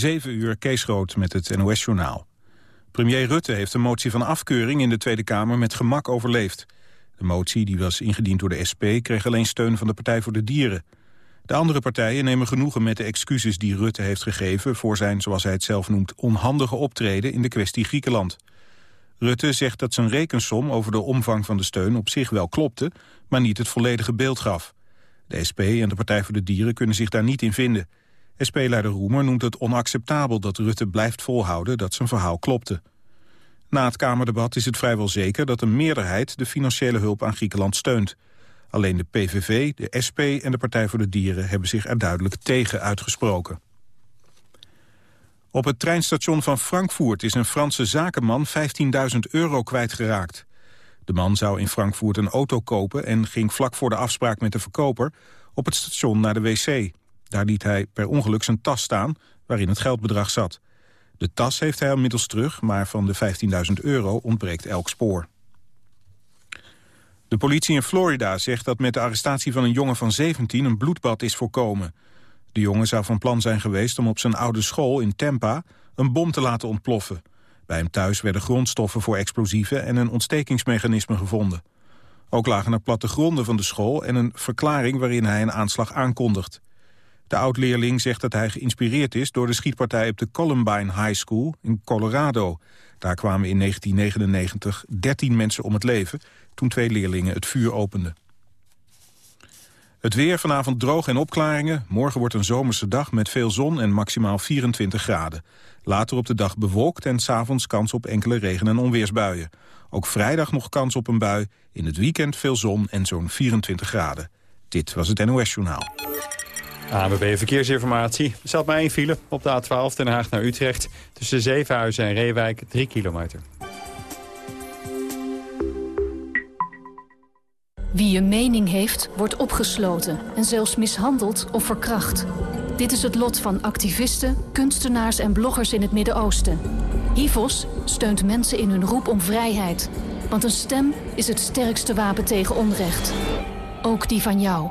7 uur Kees Groot met het NOS-journaal. Premier Rutte heeft een motie van afkeuring in de Tweede Kamer met gemak overleefd. De motie, die was ingediend door de SP, kreeg alleen steun van de Partij voor de Dieren. De andere partijen nemen genoegen met de excuses die Rutte heeft gegeven... voor zijn, zoals hij het zelf noemt, onhandige optreden in de kwestie Griekenland. Rutte zegt dat zijn rekensom over de omvang van de steun op zich wel klopte... maar niet het volledige beeld gaf. De SP en de Partij voor de Dieren kunnen zich daar niet in vinden... SP-leider Roemer noemt het onacceptabel dat Rutte blijft volhouden dat zijn verhaal klopte. Na het Kamerdebat is het vrijwel zeker dat een meerderheid de financiële hulp aan Griekenland steunt. Alleen de PVV, de SP en de Partij voor de Dieren hebben zich er duidelijk tegen uitgesproken. Op het treinstation van Frankfurt is een Franse zakenman 15.000 euro kwijtgeraakt. De man zou in Frankfurt een auto kopen en ging vlak voor de afspraak met de verkoper op het station naar de wc. Daar liet hij per ongeluk zijn tas staan waarin het geldbedrag zat. De tas heeft hij inmiddels terug, maar van de 15.000 euro ontbreekt elk spoor. De politie in Florida zegt dat met de arrestatie van een jongen van 17 een bloedbad is voorkomen. De jongen zou van plan zijn geweest om op zijn oude school in Tampa een bom te laten ontploffen. Bij hem thuis werden grondstoffen voor explosieven en een ontstekingsmechanisme gevonden. Ook lagen er plattegronden van de school en een verklaring waarin hij een aanslag aankondigt. De oud-leerling zegt dat hij geïnspireerd is door de schietpartij op de Columbine High School in Colorado. Daar kwamen in 1999 13 mensen om het leven toen twee leerlingen het vuur openden. Het weer vanavond droog en opklaringen. Morgen wordt een zomerse dag met veel zon en maximaal 24 graden. Later op de dag bewolkt en s'avonds kans op enkele regen- en onweersbuien. Ook vrijdag nog kans op een bui. In het weekend veel zon en zo'n 24 graden. Dit was het NOS Journaal. ABB Verkeersinformatie. Er staat maar file op de A12 Den Haag naar Utrecht. Tussen Zevenhuizen en Reewijk 3 kilometer. Wie een mening heeft, wordt opgesloten en zelfs mishandeld of verkracht. Dit is het lot van activisten, kunstenaars en bloggers in het Midden-Oosten. HIVOS steunt mensen in hun roep om vrijheid. Want een stem is het sterkste wapen tegen onrecht. Ook die van jou.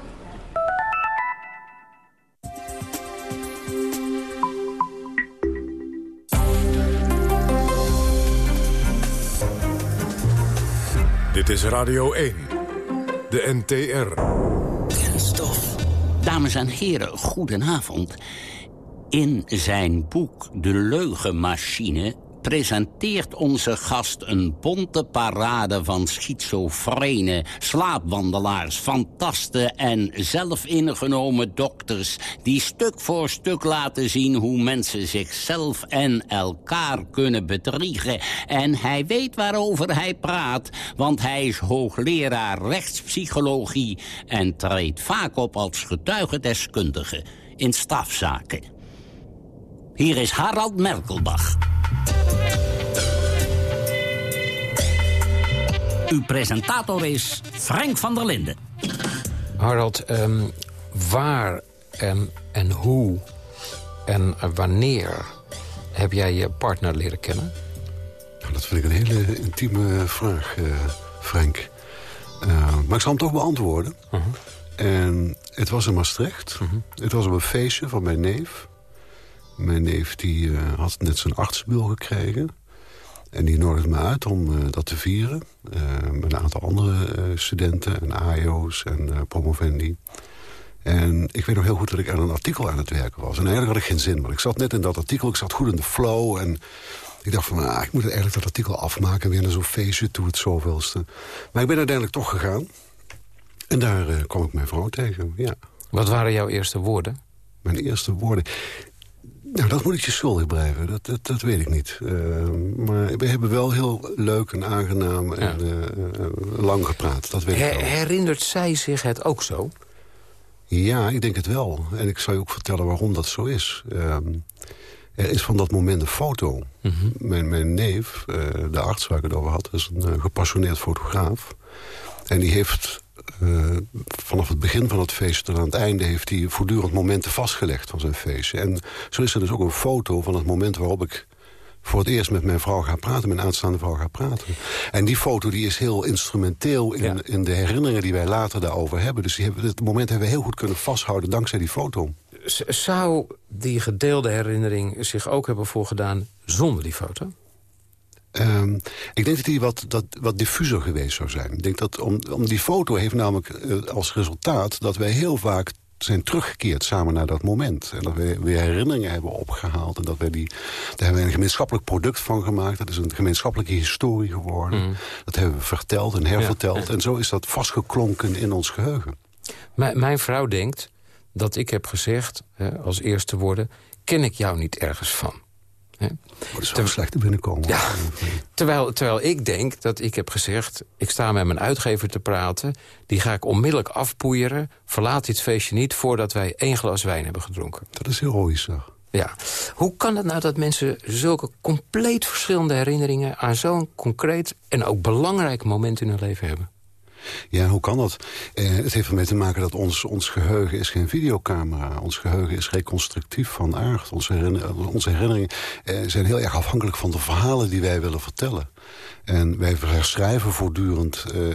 Is Radio 1, de NTR. Kenstof. Dames en heren, goedenavond. In zijn boek De Leugenmachine presenteert onze gast een bonte parade van schizofrene slaapwandelaars, fantasten en zelfingenomen dokters... die stuk voor stuk laten zien hoe mensen zichzelf en elkaar kunnen bedriegen. En hij weet waarover hij praat, want hij is hoogleraar rechtspsychologie... en treedt vaak op als getuigendeskundige in strafzaken. Hier is Harald Merkelbach. Uw presentator is Frank van der Linden. Harald, um, waar en, en hoe en wanneer heb jij je partner leren kennen? Nou, dat vind ik een hele intieme vraag, uh, Frank. Uh, maar ik zal hem toch beantwoorden. Uh -huh. En het was in Maastricht. -huh. Het was op een feestje van mijn neef. Mijn neef die, uh, had net zijn artsbul gekregen. En die nodigde me uit om uh, dat te vieren. Met een aantal andere studenten en AIO's en promovendi. En ik weet nog heel goed dat ik aan een artikel aan het werken was. En eigenlijk had ik geen zin, maar ik zat net in dat artikel. Ik zat goed in de flow en ik dacht van... Ah, ik moet eigenlijk dat artikel afmaken en weer naar zo'n feestje toe, het zoveelste. Maar ik ben uiteindelijk toch gegaan. En daar kwam ik mijn vrouw tegen, ja. Wat waren jouw eerste woorden? Mijn eerste woorden... Nou, dat moet ik je schuldig blijven. Dat, dat, dat weet ik niet. Uh, maar we hebben wel heel leuk en aangenaam en ja. uh, lang gepraat. Dat weet Her, ik wel. Herinnert zij zich het ook zo? Ja, ik denk het wel. En ik zal je ook vertellen waarom dat zo is. Uh, er is van dat moment een foto. Mm -hmm. mijn, mijn neef, de arts waar ik het over had... is een gepassioneerd fotograaf. En die heeft eh, vanaf het begin van het feest tot aan het einde... heeft hij voortdurend momenten vastgelegd van zijn feestje. En zo is er dus ook een foto van het moment waarop ik voor het eerst met mijn vrouw ga praten, mijn aanstaande vrouw ga praten. En die foto die is heel instrumenteel in, in de herinneringen die wij later daarover hebben. Dus die hebben, het moment hebben we heel goed kunnen vasthouden dankzij die foto. zou die gedeelde herinnering zich ook hebben voorgedaan zonder die foto? Um, ik denk dat die wat, dat, wat diffuser geweest zou zijn. Ik denk dat om, om die foto heeft namelijk uh, als resultaat... dat wij heel vaak zijn teruggekeerd samen naar dat moment. En dat we weer herinneringen hebben opgehaald. En dat we die, daar hebben we een gemeenschappelijk product van gemaakt. Dat is een gemeenschappelijke historie geworden. Mm. Dat hebben we verteld en herverteld. En zo is dat vastgeklonken in ons geheugen. M mijn vrouw denkt dat ik heb gezegd, hè, als eerste woorden... ken ik jou niet ergens van. Dat is wel slecht te binnenkomen. Ja, terwijl, terwijl ik denk dat ik heb gezegd... ik sta met mijn uitgever te praten... die ga ik onmiddellijk afpoeieren. Verlaat dit feestje niet voordat wij één glas wijn hebben gedronken. Dat is heroïsch, zeg. Ja. Hoe kan het nou dat mensen zulke compleet verschillende herinneringen... aan zo'n concreet en ook belangrijk moment in hun leven hebben? Ja, hoe kan dat? Eh, het heeft ermee te maken dat ons, ons geheugen is geen videocamera. Ons geheugen is reconstructief van aard. Onze, onze herinneringen eh, zijn heel erg afhankelijk van de verhalen die wij willen vertellen. En wij herschrijven voortdurend... Uh,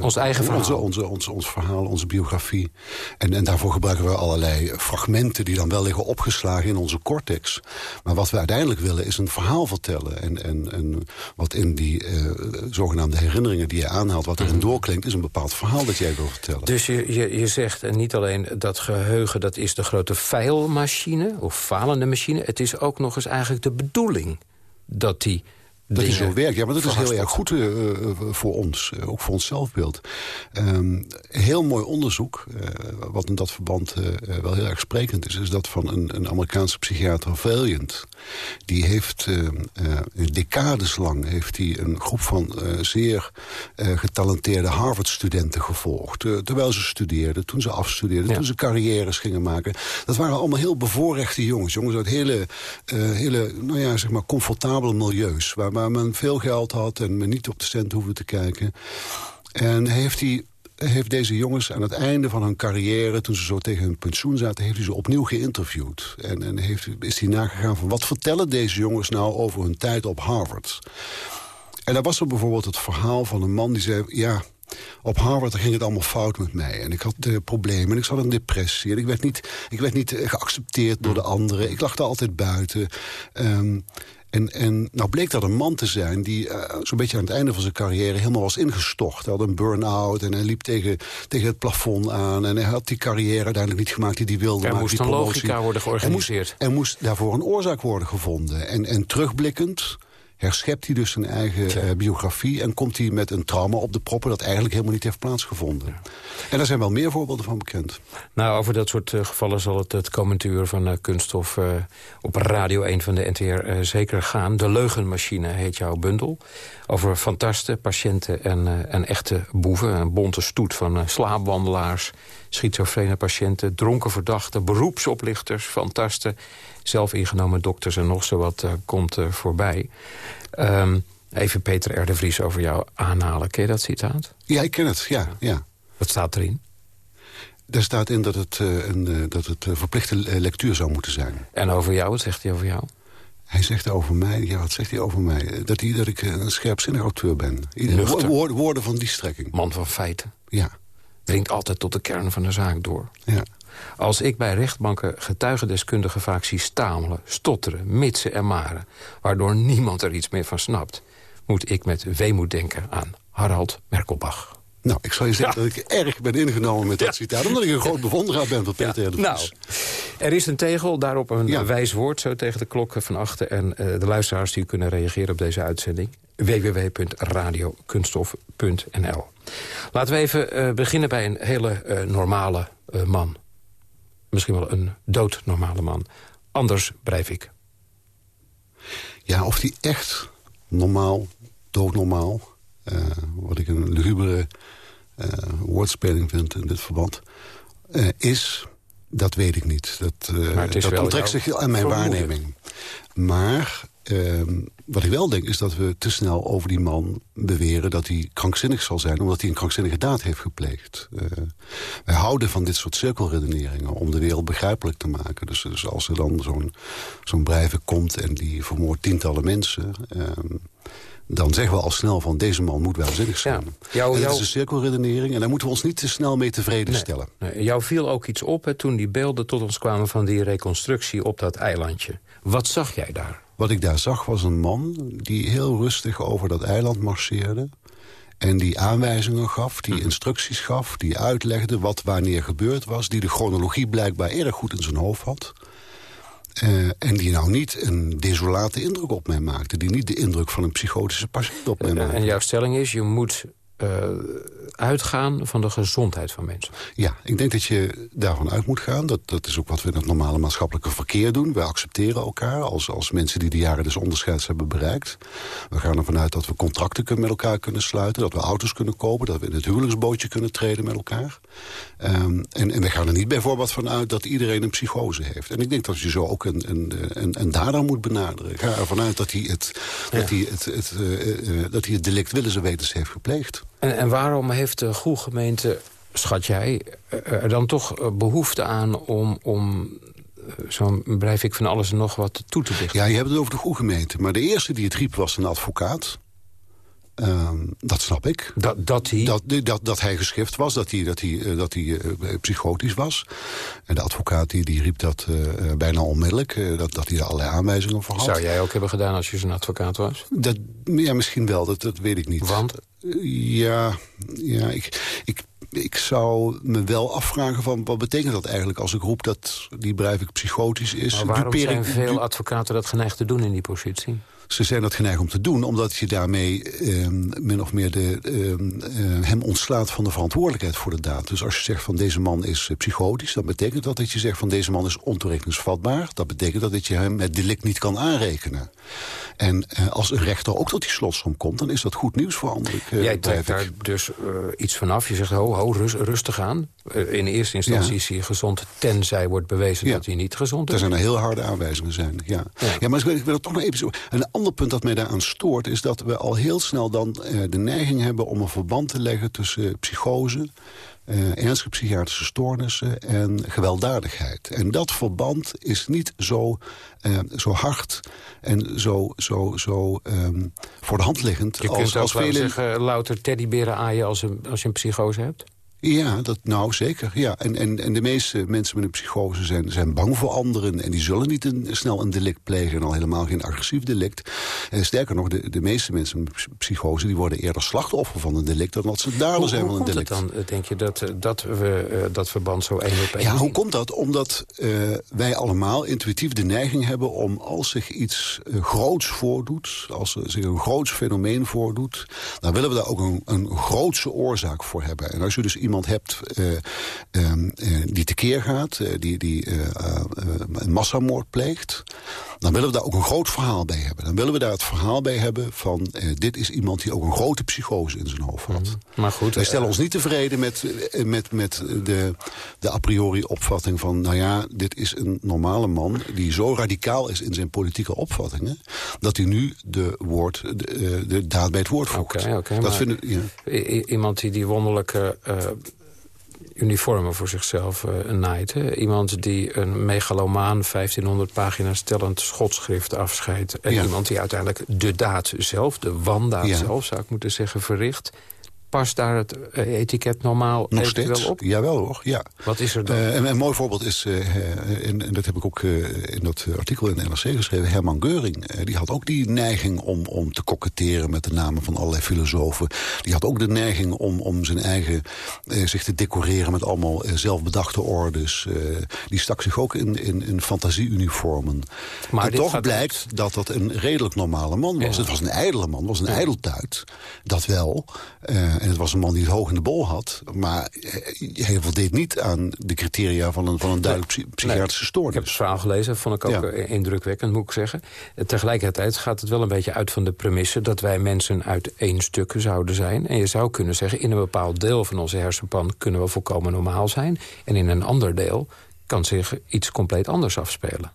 ons eigen verhaal. Onze, onze, onze, ons verhaal, onze biografie. En, en daarvoor gebruiken we allerlei fragmenten... die dan wel liggen opgeslagen in onze cortex. Maar wat we uiteindelijk willen is een verhaal vertellen. En, en, en wat in die uh, zogenaamde herinneringen die je aanhaalt... wat erin mhm. doorklinkt, is een bepaald verhaal dat jij wil vertellen. Dus je, je, je zegt niet alleen dat geheugen... dat is de grote feilmachine of falende machine... het is ook nog eens eigenlijk de bedoeling dat die dat hij zo werkt. Ja, maar dat is heel erg goed uh, voor ons, uh, ook voor ons zelfbeeld. Um, heel mooi onderzoek, uh, wat in dat verband wel heel erg sprekend is... is dat van een, een Amerikaanse psychiater Valiant. Die heeft decades lang heeft hij een groep van zeer getalenteerde Harvard-studenten gevolgd. terwijl ze studeerden, toen ze afstudeerden, toen ze carrières gingen maken. Dat waren allemaal heel bevoorrechte jongens. Jongens uit hele, hele nou ja, zeg maar comfortabele milieus... waar waar men veel geld had en men niet op de cent hoefde te kijken. En heeft hij heeft deze jongens aan het einde van hun carrière... toen ze zo tegen hun pensioen zaten, heeft hij ze opnieuw geïnterviewd. En, en heeft, is hij nagegaan van wat vertellen deze jongens nou over hun tijd op Harvard. En daar was er bijvoorbeeld het verhaal van een man die zei... ja, op Harvard ging het allemaal fout met mij. En ik had uh, problemen en ik zat in depressie. En ik werd niet, ik werd niet eh, geaccepteerd door de anderen. Ik lag er altijd buiten. Um, en, en nou bleek dat een man te zijn die uh, zo'n beetje aan het einde van zijn carrière helemaal was ingestort. Hij had een burn-out en hij liep tegen, tegen het plafond aan. En hij had die carrière uiteindelijk niet gemaakt die hij wilde. Er moest een logica worden georganiseerd. Er moest, moest daarvoor een oorzaak worden gevonden. En, en terugblikkend herschept hij dus zijn eigen uh, biografie... en komt hij met een trauma op de proppen dat eigenlijk helemaal niet heeft plaatsgevonden. En daar zijn wel meer voorbeelden van bekend. Nou, over dat soort uh, gevallen zal het het komend uur van uh, Kunststof... op Radio 1 van de NTR zeker gaan. De Leugenmachine heet jouw bundel. Over fantasten, patiënten en, en echte boeven. Een bonte stoet van slaapwandelaars, schizofrene patiënten... dronken verdachten, beroepsoplichters, fantasten zelf ingenomen dokters en nog zo wat uh, komt uh, voorbij. Um, even Peter R. de Vries over jou aanhalen. Ken je dat citaat? Ja, ik ken het, ja. ja. Wat staat erin? Er staat in dat het, uh, een, dat het verplichte lectuur zou moeten zijn. En over jou, wat zegt hij over jou? Hij zegt over mij, ja, wat zegt hij over mij? Dat, hij, dat ik een scherpzinnig auteur ben. Woorden, woorden van die strekking. Man van feiten. Ja. Dringt altijd tot de kern van de zaak door. Ja. Als ik bij rechtbanken getuigendeskundigen vaak zie stamelen, stotteren, mitsen en maren... waardoor niemand er iets meer van snapt... moet ik met weemoed denken aan Harald Merkelbach. Nou, ik zal je zeggen dat ik erg ben ingenomen met dat citaat... omdat ik een groot bewonderaar ben van Peter ja. de Nou, er is een tegel, daarop een wijs woord... zo tegen de klok van achter. En uh, de luisteraars die kunnen reageren op deze uitzending... www.radiokunststof.nl Laten we even uh, beginnen bij een hele uh, normale man misschien wel een doodnormale man. Anders blijf ik. Ja, of die echt normaal, doodnormaal... Uh, wat ik een lugubere uh, woordspeling vind in dit verband... Uh, is, dat weet ik niet. Dat, dat onttrekt zich aan mijn waarneming. Maar ehm, wat ik wel denk is dat we te snel over die man beweren... dat hij krankzinnig zal zijn, omdat hij een krankzinnige daad heeft gepleegd. Uh, wij houden van dit soort cirkelredeneringen om de wereld begrijpelijk te maken. Dus, dus als er dan zo'n zo'n komt en die vermoordt tientallen mensen... Ehm, dan zeggen we al snel van deze man moet wel zinnig zijn. Ja, jou, dat is een cirkelredenering en daar moeten we ons niet te snel mee tevreden stellen. Nee, jou viel ook iets op hè, toen die beelden tot ons kwamen van die reconstructie op dat eilandje. Wat zag jij daar? Wat ik daar zag was een man die heel rustig over dat eiland marcheerde. En die aanwijzingen gaf, die mhm. instructies gaf, die uitlegde wat wanneer gebeurd was. Die de chronologie blijkbaar erg goed in zijn hoofd had. Uh, en die nou niet een desolate indruk op mij maakte. Die niet de indruk van een psychotische patiënt op mij maakte. En jouw stelling is, je moet uh, uitgaan van de gezondheid van mensen. Ja, ik denk dat je daarvan uit moet gaan. Dat, dat is ook wat we in het normale maatschappelijke verkeer doen. We accepteren elkaar als, als mensen die de jaren des onderscheids hebben bereikt. We gaan ervan uit dat we contracten met elkaar kunnen sluiten. Dat we auto's kunnen kopen. Dat we in het huwelijksbootje kunnen treden met elkaar. Um, en, en we gaan er niet bijvoorbeeld van uit dat iedereen een psychose heeft. En ik denk dat je zo ook een, een, een, een dader moet benaderen. Ik ga ervan uit dat hij het, dat hij het, het, uh, uh, dat hij het delict willens en wetens heeft gepleegd. En, en waarom heeft de goede gemeente, schat jij, er dan toch behoefte aan om... om zo'n ik van alles en nog wat toe te dichten. Ja, je hebt het over de goede gemeente. Maar de eerste die het riep was een advocaat. Um, dat snap ik. Dat, dat, hij? Dat, dat, dat hij geschift was, dat hij, dat hij, uh, dat hij uh, psychotisch was. En de advocaat die, die riep dat uh, bijna onmiddellijk, dat, dat hij er allerlei aanwijzingen voor had. Zou jij ook hebben gedaan als je zijn advocaat was? Dat, ja, misschien wel, dat, dat weet ik niet. Want? ja, ja ik, ik, ik zou me wel afvragen van wat betekent dat eigenlijk als ik roep dat die Breivik psychotisch is. Maar waarom zijn veel advocaten dat geneigd te doen in die positie? Ze zijn dat geneigd om te doen, omdat je daarmee eh, min of meer de, eh, hem ontslaat van de verantwoordelijkheid voor de daad. Dus als je zegt van deze man is uh, psychotisch, dan betekent dat dat je zegt van deze man is ontoerekeningsvatbaar. Dat betekent dat, dat je hem het delict niet kan aanrekenen. En eh, als een rechter ook tot die slotsom komt, dan is dat goed nieuws voor anderen. Uh, Jij trekt daar dus uh, iets vanaf. Je zegt, ho, ho, rust, rustig aan. in eerste instantie ja. is hij gezond, tenzij wordt bewezen ja. dat hij niet gezond is. Er zijn er heel harde aanwijzingen zijn, ja. ja. ja maar ik wil, het toch nog even zo... Een ander punt dat mij daaraan stoort, is dat we al heel snel dan de neiging hebben... om een verband te leggen tussen psychose uh, ernstige psychiatrische stoornissen en gewelddadigheid. En dat verband is niet zo, uh, zo hard en zo, zo, zo um, voor de hand liggend. Je als, kunt als wel zeggen, louter teddyberen aaien als, een, als je een psychose hebt? Ja, dat, nou zeker. Ja. En, en, en de meeste mensen met een psychose zijn, zijn bang voor anderen. En die zullen niet een, snel een delict plegen. En al helemaal geen agressief delict. En sterker nog, de, de meeste mensen met psychose... die worden eerder slachtoffer van een delict... dan dat ze dader zijn van een delict. Hoe komt het dan, denk je, dat, dat we uh, dat verband zo één op één Ja, hoe komt dat? Omdat uh, wij allemaal intuïtief de neiging hebben... om als zich iets uh, groots voordoet... als er zich een groots fenomeen voordoet... dan willen we daar ook een, een grootse oorzaak voor hebben. En als je dus iemand iemand hebt uh, uh, die tekeer gaat, uh, die, die een massamoord pleegt... dan willen we daar ook een groot verhaal bij hebben. Dan willen we daar het verhaal bij hebben van... dit is iemand die ook een grote psychose in zijn hoofd had. Mm, maar goed, Wij stellen ons niet tevreden met, met, met de, de a priori opvatting van... nou ja, dit is een normale man die zo radicaal is in zijn politieke opvattingen... dat hij nu de, woord, de, de daad bij het woord voegt. Okay, okay, dat vinden, ja. Iemand die die wonderlijke uniformen voor zichzelf uh, naait. Hè? Iemand die een megalomaan 1500 pagina's tellend schotschrift afscheidt. En iemand die uiteindelijk de daad zelf, de wandaad ja. zelf zou ik moeten zeggen, verricht past daar het eh, etiket normaal Nog steeds? op? Jawel hoor, ja. Wat is er dan? Uh, een, een, mooi voorbeeld is, uh, en, en, dat heb ik ook uh, in dat artikel in de NRC geschreven... Herman Geuring, die had ook die neiging om, om te koketteren... met de namen van allerlei filosofen. Die had ook de neiging om, om zijn eigen zich te decoreren... met allemaal zelfbedachte ordes. die stak zich ook in, in, in fantasieuniformen. Maar en toch blijkt uit... dat dat een redelijk normale man was. Ja. Het was een ijdele man, het was een ja. ijdeltuit. Dat wel... En het was een man die het hoog in de bol had. Maar hij voldeed niet aan de criteria van een, van een duidelijk nee, psychiatrische stoornis. Ik heb het verhaal gelezen, vond ik ook ja. indrukwekkend, moet ik zeggen. Tegelijkertijd gaat het wel een beetje uit van de premisse... dat wij mensen uit één stuk zouden zijn. En je zou kunnen zeggen, in een bepaald deel van onze hersenpan... kunnen we volkomen normaal zijn. En in een ander deel kan zich iets compleet anders afspelen.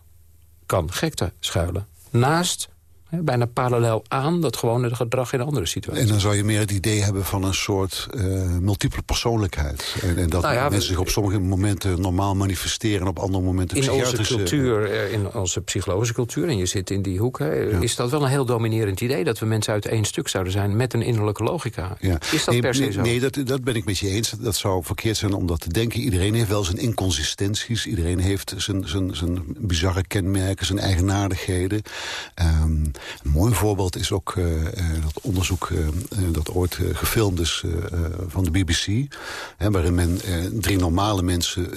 Kan gekte schuilen. Naast Bijna parallel aan dat gewone gedrag in andere situaties. En dan zou je meer het idee hebben van een soort uh, multiple persoonlijkheid. En, en dat nou ja, mensen zich op sommige momenten normaal manifesteren... en op andere momenten In onze cultuur, eh, in onze psychologische cultuur... en je zit in die hoek, is dat wel een heel dominerend idee... dat we mensen uit één stuk zouden zijn met een innerlijke logica. Ja. Is dat nee, per se zo? Nee, dat, dat ben ik met je eens. Dat zou verkeerd zijn om dat te denken. Iedereen heeft wel zijn inconsistenties. Iedereen heeft zijn, zijn, zijn bizarre kenmerken, zijn eigenaardigheden. Um, een mooi voorbeeld is ook uh, dat onderzoek uh, dat ooit gefilmd is van de BBC. Hè, waarin men drie normale mensen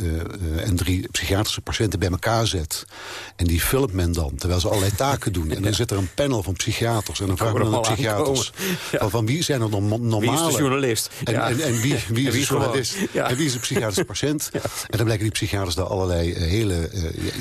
en drie psychiatrische patiënten bij elkaar zet. En die filmt men dan, terwijl ze allerlei taken doen. En dan zit er een panel van psychiaters. En dan vragen we de psychiaters van, van, wie zijn er dan normale... Wie is de journalist? En, en, en, wie, wie is de journalist? En wie is de psychiatrische patiënt? En dan blijken die psychiaters daar allerlei hele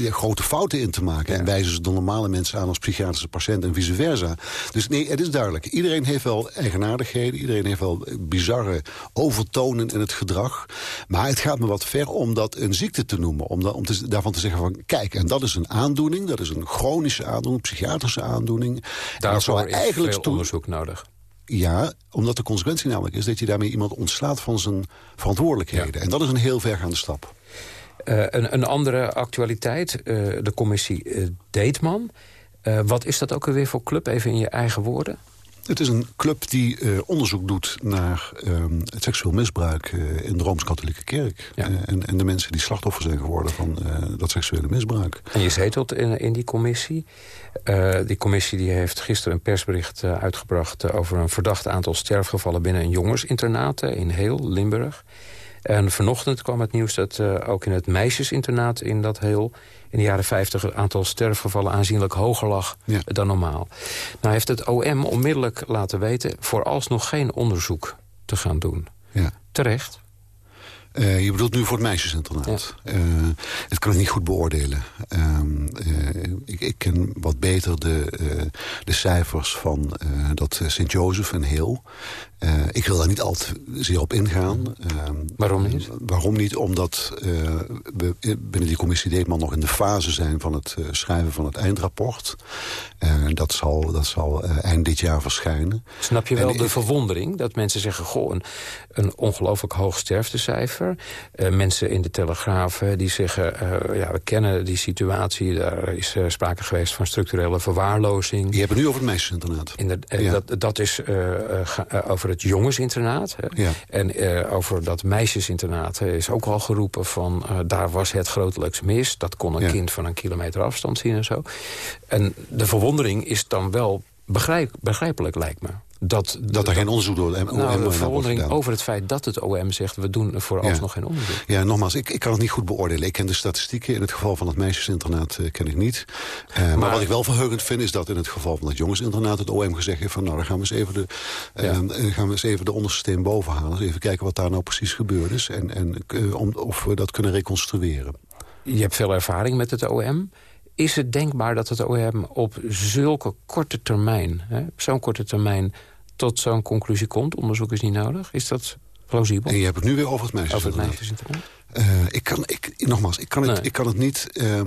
grote fouten in te maken. En wijzen ze de normale mensen aan als psychiatrische patiënt en vice versa. Dus nee, het is duidelijk. Iedereen heeft wel eigenaardigheden. Iedereen heeft wel bizarre overtonen in het gedrag. Maar het gaat me wat ver om dat een ziekte te noemen. Om, om te, daarvan te zeggen van, kijk, en dat is een aandoening. Dat is een chronische aandoening, een psychiatrische aandoening. Daarvoor is eigenlijk veel onderzoek nodig. Ja, omdat de consequentie namelijk is dat je daarmee iemand ontslaat van zijn verantwoordelijkheden. En dat is een heel vergaande stap. Uh, een, een, andere actualiteit, uh, de commissie uh, Deetman. Uh, wat is dat ook alweer voor club, even in je eigen woorden? Het is een club die uh, onderzoek doet naar uh, het seksueel misbruik uh, in de Rooms-Katholieke Kerk. Ja. en, en de mensen die slachtoffer zijn geworden van dat seksuele misbruik. En je zetelt in, in die commissie. die commissie die heeft gisteren een persbericht uitgebracht... over een verdacht aantal sterfgevallen binnen een jongensinternaat in Heel, Limburg. En vanochtend kwam het nieuws dat ook in het meisjesinternaat in dat Heel in de jaren 50 het aantal sterfgevallen aanzienlijk hoger lag dan normaal. Nou heeft het OM onmiddellijk laten weten vooralsnog geen onderzoek te gaan doen. Ja. Terecht. Uh, je bedoelt nu voor het meisjesinternaat. Ja. Uh, het kan ik niet goed beoordelen. Uh, ik, ik, ken wat beter de, de cijfers van dat Sint-Jozef en Heel. ik wil daar niet al te zeer op ingaan. waarom niet? waarom niet? Omdat we binnen die commissie Deetman nog in de fase zijn... van het schrijven van het eindrapport. Dat zal, dat zal eind dit jaar verschijnen. Snap je wel de verwondering dat mensen zeggen... goh, een, een ongelooflijk hoog sterftecijfer uh, mensen in de Telegraaf die zeggen... Ja, we kennen die situatie, daar is sprake geweest van structurele verwaarlozing. Je hebt het nu over het meisjesinternaat. Ja. Dat, dat is over het jongensinternaat. Ja. En over dat meisjesinternaat is ook al geroepen van... daar was het grotelijks mis. Dat kon een kind van een kilometer afstand zien en zo. En de verwondering is dan wel begrijp, begrijpelijk, lijkt me. Dat, dat er geen onderzoek door het OM nou, de verwondering over het feit dat het OM zegt... we doen vooralsnog ja. geen onderzoek. Ja, nogmaals, ik, ik kan het niet goed beoordelen. Ik ken de statistieken. In het geval van het meisjesinternaat uh, ken ik niet. Uh, maar, maar, wat ik wel verheugend vind... is dat in het geval van het jongensinternaat het OM gezegd heeft... van nou, dan gaan we eens even de, uh, ja. gaan we eens even de onderste steen boven halen. Dus even kijken wat daar nou precies gebeurd is. En, en om, of we dat kunnen reconstrueren. Je hebt veel ervaring met het OM. Is het denkbaar dat het OM op zulke korte termijn... zo'n korte termijn tot zo'n conclusie komt? Onderzoek is niet nodig. Is dat plausibel? En je hebt het nu weer over het meisjesinternaat. Uh, ik kan, ik, nogmaals, ik kan het, ik kan het niet uh, uh,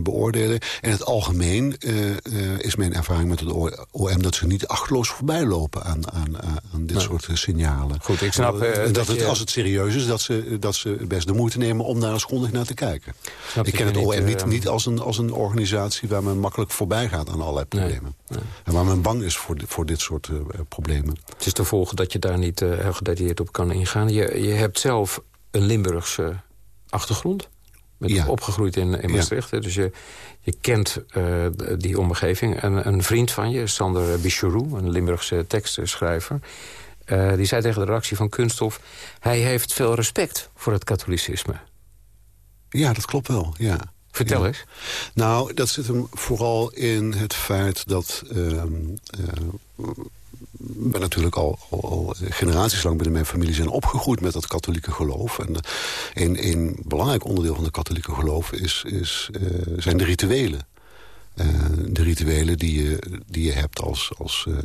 beoordelen. In het algemeen uh, is mijn ervaring met het OM... dat ze niet achteloos voorbij lopen aan, aan, aan dit soort signalen. Goed, ik snap... dat, dat het, als het serieus is, dat ze, dat ze best de moeite nemen... om daar eens grondig naar te kijken. ik ken het OM niet, niet als, een, als een organisatie... waar men makkelijk voorbij gaat aan allerlei problemen. Nee, En waar men bang is voor, voor dit soort problemen. Het is te volgen dat je daar niet heel gedetailleerd op kan ingaan. Je, je hebt zelf een Limburgse achtergrond. Met ja. opgegroeid in, in Maastricht. Dus je, je kent uh, die omgeving. En een vriend van je, Sander Bichorou, een Limburgse tekstschrijver... Uh, die zei tegen de redactie van Kunststof... hij heeft veel respect voor het katholicisme. Ja, dat klopt wel, ja. Vertel eens. Nou, dat zit hem vooral in het feit dat... Uh, ben natuurlijk al, generaties lang binnen mijn familie zijn opgegroeid met dat katholieke geloof. En een, een belangrijk onderdeel van het katholieke geloof is, is, uh, zijn de rituelen. Uh, de rituelen die je, die je hebt als, als uh,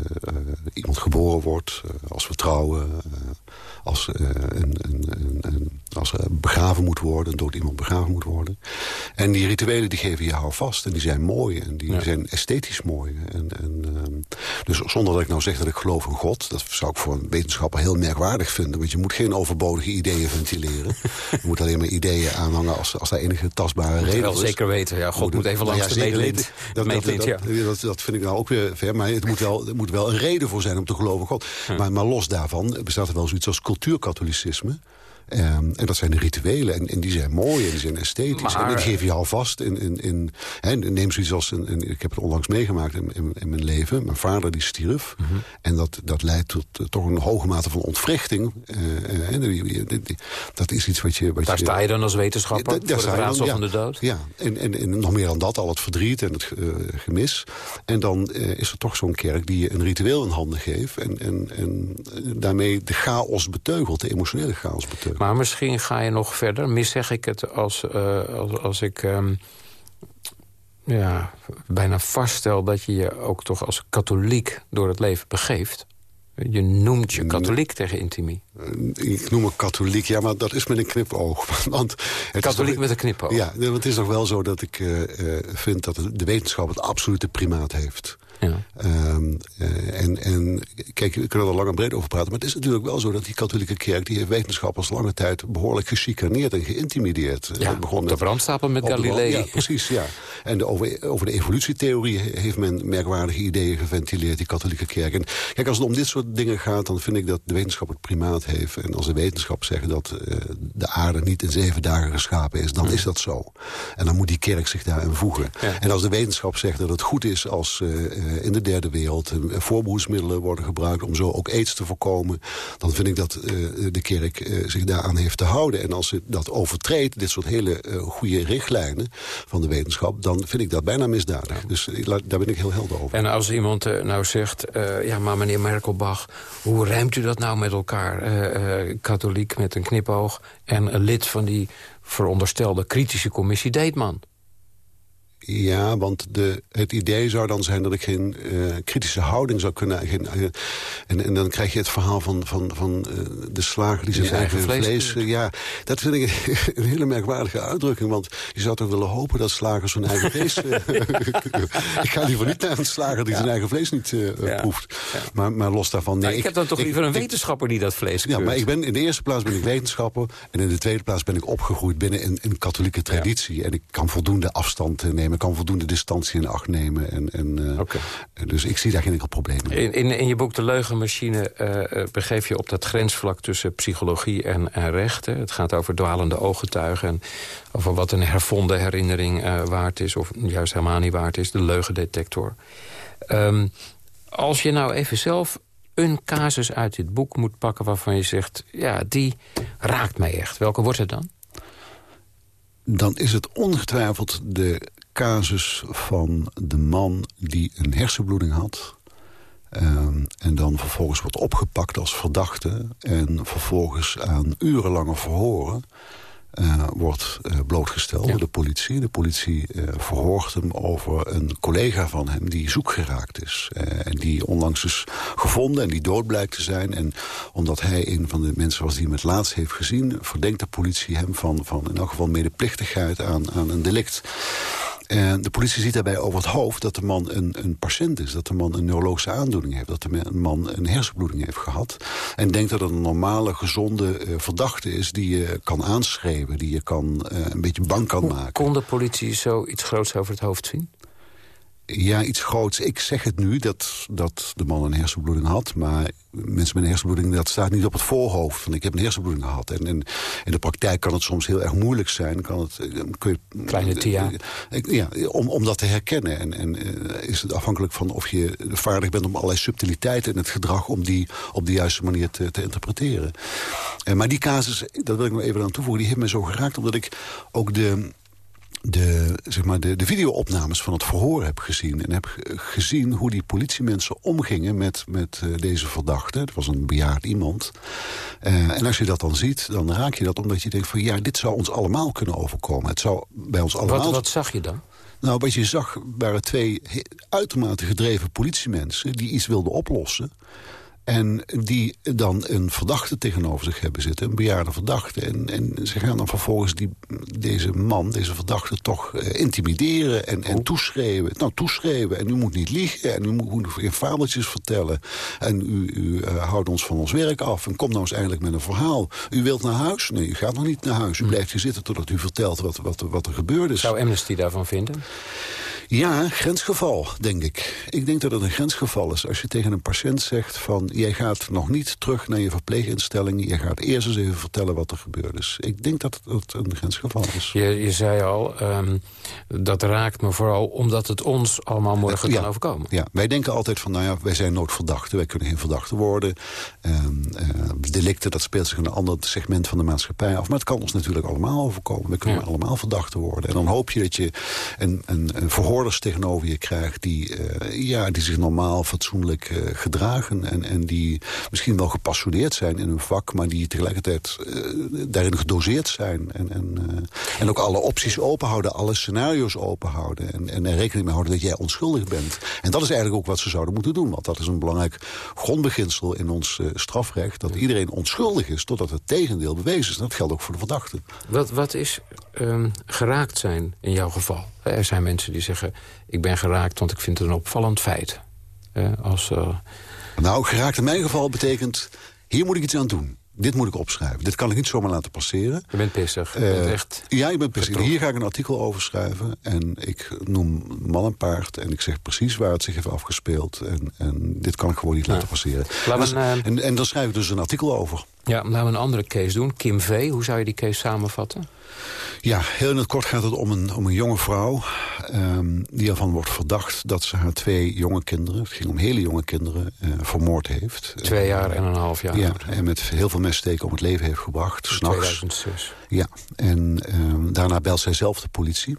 iemand geboren wordt, als we trouwen, als een, een, een, als er begraven moet worden, dood iemand begraven moet worden. En die rituelen die geven je houvast en die zijn mooi en die zijn esthetisch mooi. En, en, ehm, dus zonder dat ik nou zeg dat ik geloof in God, dat zou ik voor een wetenschapper heel merkwaardig vinden. Want je moet geen overbodige ideeën ventileren. je moet alleen maar ideeën aanhangen als, als daar enige tastbare reden is. wel zeker weten, ja, God moet, even langs de Dat, dat, dat, dat, vind ik nou ook weer ver, maar het moet wel, het moet wel een reden voor zijn om te geloven God. Maar, maar los daarvan bestaat er wel zoiets als cultuurkatholicisme. Um, en dat zijn de rituelen. En, en, die zijn mooi en die zijn esthetisch. Maar... En die geven je alvast. In, in, in, neem zoiets als... Een, ik heb het onlangs meegemaakt in, in, in mijn leven. Mijn vader die stierf. Mm -hmm. En dat, dat leidt tot uh, toch een hoge mate van ontwrichting. Uh, uh, dat is iets wat je... Wat daar je, sta je dan als wetenschapper voor het raadsel ja, van de dood? Ja, en, en, en, nog meer dan dat. Al het verdriet en het gemis. En dan is er toch zo'n kerk die je een ritueel in handen geeft. En, en, en daarmee de chaos beteugelt. De emotionele chaos beteugelt. Maar misschien ga je nog verder. Miszeg ik het als, uh, als, als, ik um, ja, bijna vaststel... dat je je ook toch als katholiek door het leven begeeft. Je noemt je katholiek nee. tegen Intimi. Ik noem me katholiek, ja, maar dat is met een knipoog. Want het katholiek met een knipoog? Ja, want het is nog wel zo dat ik uh, vind dat de wetenschap het absolute primaat heeft. Ja. Um, uh, en, en kijk, we kunnen er lang en breed over praten... maar het is natuurlijk wel zo dat die katholieke kerk... die heeft wetenschappers lange tijd behoorlijk gechicaneerd en geïntimideerd. Ja, begon op de brandstapel met Galilei. Ja, precies, ja. En de, over, over de evolutietheorie heeft men merkwaardige ideeën geventileerd... die katholieke kerk. En kijk, als het om dit soort dingen gaat... dan vind ik dat de wetenschap het primaat heeft. En als de wetenschap zegt dat uh, de aarde niet in zeven dagen geschapen is... dan ja. is dat zo. En dan moet die kerk zich daarin voegen. Ja. En als de wetenschap zegt dat het goed is als... Uh, in de derde wereld voorbehoedsmiddelen worden gebruikt... om zo ook aids te voorkomen... dan vind ik dat uh, de kerk zich daaraan heeft te houden. En als ze dat overtreedt, dit soort hele goede richtlijnen van de wetenschap... dan vind ik dat bijna misdadig. Dus daar ben ik heel helder over. En als iemand nou zegt... ja, maar meneer Merkelbach, hoe rijmt u dat nou met elkaar? katholiek met een knipoog en een lid van die veronderstelde kritische commissie Deetman... Ja, want de, het idee zou dan zijn dat ik geen uh, kritische houding zou kunnen... Geen, uh, en, en dan krijg je het verhaal van, van, van uh, de slager die zijn eigen, eigen, vlees... vlees ja, dat vind ik een hele merkwaardige uitdrukking. Want je zou toch willen hopen dat slagers hun eigen vlees... ik ga liever niet naar een slager die ja. zijn eigen vlees niet ja. proeft. Ja. Maar, maar los daarvan... Nee, nou, ik, ik, heb dan toch liever een wetenschapper die dat vlees keurt. Ja, maar ik ben, in de eerste plaats ben ik wetenschapper... en in de tweede plaats ben ik opgegroeid binnen een, een katholieke traditie. En ik kan voldoende afstand nemen kan voldoende distantie in acht nemen. En, en, okay. Dus ik zie daar geen enkel probleem in. In, in je boek De Leugenmachine uh, begeef je op dat grensvlak tussen psychologie en, en recht. Hè. Het gaat over dwalende ooggetuigen en over wat een hervonden herinnering waard is... of juist helemaal niet waard is, de leugendetector. Um, als je nou even zelf een casus uit dit boek moet pakken waarvan je zegt... ja, die raakt mij echt. Welke wordt het dan? dan is het ongetwijfeld de casus van de man die een hersenbloeding had... Um, en dan vervolgens wordt opgepakt als verdachte... en vervolgens aan urenlange verhoren uh, wordt uh, blootgesteld ja. door de politie. De politie uh, verhoort hem over een collega van hem die zoek geraakt is. en die onlangs is gevonden en die dood blijkt te zijn. En omdat hij een van de mensen was die hem het laatst heeft gezien... verdenkt de politie hem van, van in elk geval medeplichtigheid aan, aan een delict. En de politie ziet daarbij over het hoofd dat de man een, een patiënt is. Dat de man een neurologische aandoening heeft. Dat de man een hersenbloeding heeft gehad. En denkt dat het een normale, gezonde uh, verdachte is... die je kan aanschrijven, die je kan, uh, een beetje bang kan Hoe maken. Kon de politie zoiets groots over het hoofd zien? Ja, iets groots. Ik zeg het nu dat, dat de man een hersenbloeding had. Maar mensen met een hersenbloeding, dat staat niet op het voorhoofd. Van ik heb een hersenbloeding gehad. En, en in de praktijk kan het soms heel erg moeilijk zijn. Kan het, eh, kun je, Kleine tia. Ja, om, om dat te herkennen. En, en is het afhankelijk van of je vaardig bent om allerlei subtiliteiten in het gedrag... om die op de juiste manier te, te interpreteren. En, maar die casus, dat wil ik nog even aan toevoegen... die heeft me zo geraakt omdat ik ook de de, zeg maar de, de videoopnames van het verhoor heb gezien. En heb gezien hoe die politiemensen omgingen met, met uh, deze verdachte. Het was een bejaard iemand. Uh, en als je dat dan ziet, dan raak je dat omdat je denkt van... ja, dit zou ons allemaal kunnen overkomen. Het zou bij ons allemaal... Wat, wat zag je dan? Nou, wat je zag waren twee uitermate gedreven politiemensen... die iets wilden oplossen... En die dan een verdachte tegenover zich hebben zitten, een bejaarde verdachte. En, en ze gaan dan vervolgens die, deze man, deze verdachte, toch uh, intimideren en, en toeschreeuwen. Nou, toeschreeuwen. En u moet niet liegen en u moet geen fabeltjes vertellen. En u, u uh, houdt ons van ons werk af en komt nou eens eindelijk met een verhaal. U wilt naar huis? Nee, u gaat nog niet naar huis. U hm. blijft hier zitten totdat u vertelt wat, wat, wat er gebeurd is. Zou Amnesty daarvan vinden? Ja, grensgeval, denk ik. Ik denk dat het een grensgeval is. Als je tegen een patiënt zegt van... jij gaat nog niet terug naar je verpleeginstelling... je gaat eerst eens even vertellen wat er gebeurd is. Ik denk dat het een grensgeval is. Je, je zei al, um, dat raakt me vooral omdat het ons allemaal morgen ja, kan overkomen. Ja, wij denken altijd van, nou ja, wij zijn nooit verdachten. Wij kunnen geen verdachte worden. Um, uh, delicten, dat speelt zich in een ander segment van de maatschappij af. Maar het kan ons natuurlijk allemaal overkomen. We kunnen ja. allemaal verdachten worden. En dan hoop je dat je een, een, een verhoorders tegenover je krijgt... die, uh, ja, die zich normaal fatsoenlijk uh, gedragen... En, en die misschien wel gepassioneerd zijn in hun vak... maar die tegelijkertijd uh, daarin gedoseerd zijn. En, en, en ook alle opties openhouden, alle scenario's openhouden... En, en er rekening mee houden dat jij onschuldig bent. En dat is eigenlijk ook wat ze zouden moeten doen. Want dat is een belangrijk grondbeginsel in ons strafrecht... dat iedereen onschuldig is totdat het tegendeel bewezen is. En dat geldt ook voor de verdachte. Wat, wat is um, geraakt zijn in jouw geval? Er zijn mensen die zeggen, ik ben geraakt want ik vind het een opvallend feit. Als, uh... Nou, geraakt in mijn geval betekent, hier moet ik iets aan doen. Dit moet ik opschrijven. Dit kan ik niet zomaar laten passeren. Je bent pissig. Je bent echt ja, ik ben pissig. Hier ga ik een artikel over schrijven. En ik noem man en paard. En ik zeg precies waar het zich heeft afgespeeld. En, en dit kan ik gewoon niet ja. laten passeren. Een, uh... en, en dan schrijf ik dus een artikel over. Ja, laten we een andere case doen. Kim V. Hoe zou je die case samenvatten? Ja, heel in het kort gaat het om een, om een jonge vrouw... Um, die ervan wordt verdacht dat ze haar twee jonge kinderen... het ging om hele jonge kinderen, uh, vermoord heeft. Twee jaar en een half jaar. Ja, en met heel veel messteken om het leven heeft gebracht. In 2006. Ja, en um, daarna belt zij zelf de politie.